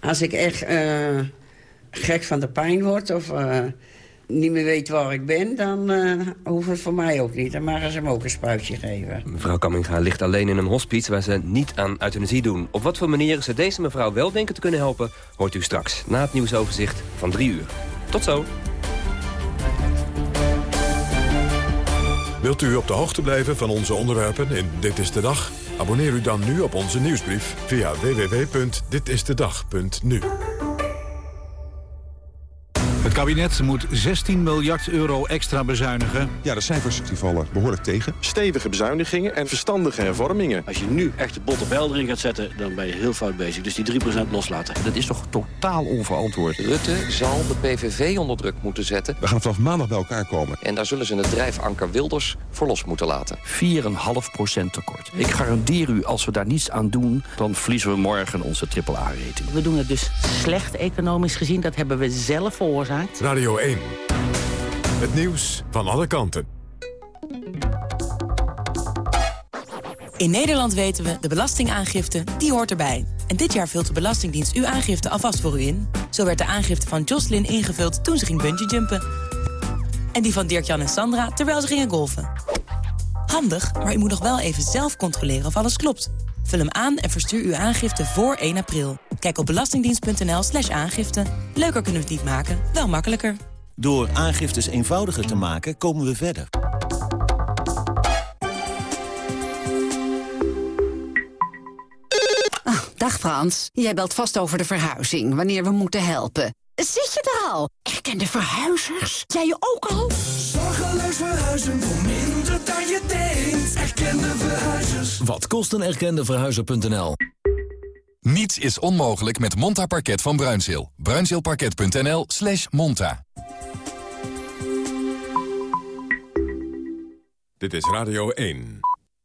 Als ik echt eh, gek van de pijn word of eh, niet meer weet waar ik ben... dan eh hoeft het voor mij ook niet. Dan mogen ze hem ook een spuitje geven. Mevrouw Kamminga ligt alleen in een hospice waar ze niet aan euthanasie doen. Op wat voor manier ze deze mevrouw wel denken te kunnen helpen... hoort u straks na het nieuwsoverzicht van drie uur. Tot zo. Wilt u op de hoogte blijven van onze onderwerpen in Dit is de Dag? Abonneer u dan nu op onze nieuwsbrief via www.ditistedag.nu. Het kabinet moet 16 miljard euro extra bezuinigen. Ja, de cijfers die vallen behoorlijk tegen. Stevige bezuinigingen en verstandige hervormingen. Als je nu echt de bot op erin gaat zetten, dan ben je heel fout bezig. Dus die 3% loslaten. Dat is toch totaal onverantwoord. Rutte zal de PVV onder druk moeten zetten. We gaan vanaf maandag bij elkaar komen. En daar zullen ze het drijfanker Wilders voor los moeten laten. 4,5% tekort. Ik garandeer u, als we daar niets aan doen... dan verliezen we morgen onze AAA-rating. We doen het dus slecht economisch gezien. Dat hebben we zelf veroorzaakt. Radio 1. Het nieuws van alle kanten. In Nederland weten we, de belastingaangifte, die hoort erbij. En dit jaar vult de Belastingdienst uw aangifte alvast voor u in. Zo werd de aangifte van Jocelyn ingevuld toen ze ging bungeejumpen. En die van Dirk-Jan en Sandra terwijl ze gingen golfen. Handig, maar u moet nog wel even zelf controleren of alles klopt. Vul hem aan en verstuur uw aangifte voor 1 april. Kijk op belastingdienst.nl slash aangifte. Leuker kunnen we het niet maken, wel makkelijker. Door aangiftes eenvoudiger te maken, komen we verder. Dag Frans, jij belt vast over de verhuizing, wanneer we moeten helpen. Zit je er al? Erkende verhuizers? Jij je ook al? Zorgeloos verhuizen voor minder dan je denkt. Erkende verhuizers. Wat kost een erkende verhuizer.nl? Niets is onmogelijk met Monta Parket van Bruinzeel. Bruinzeelparket.nl slash monta. Dit is Radio 1.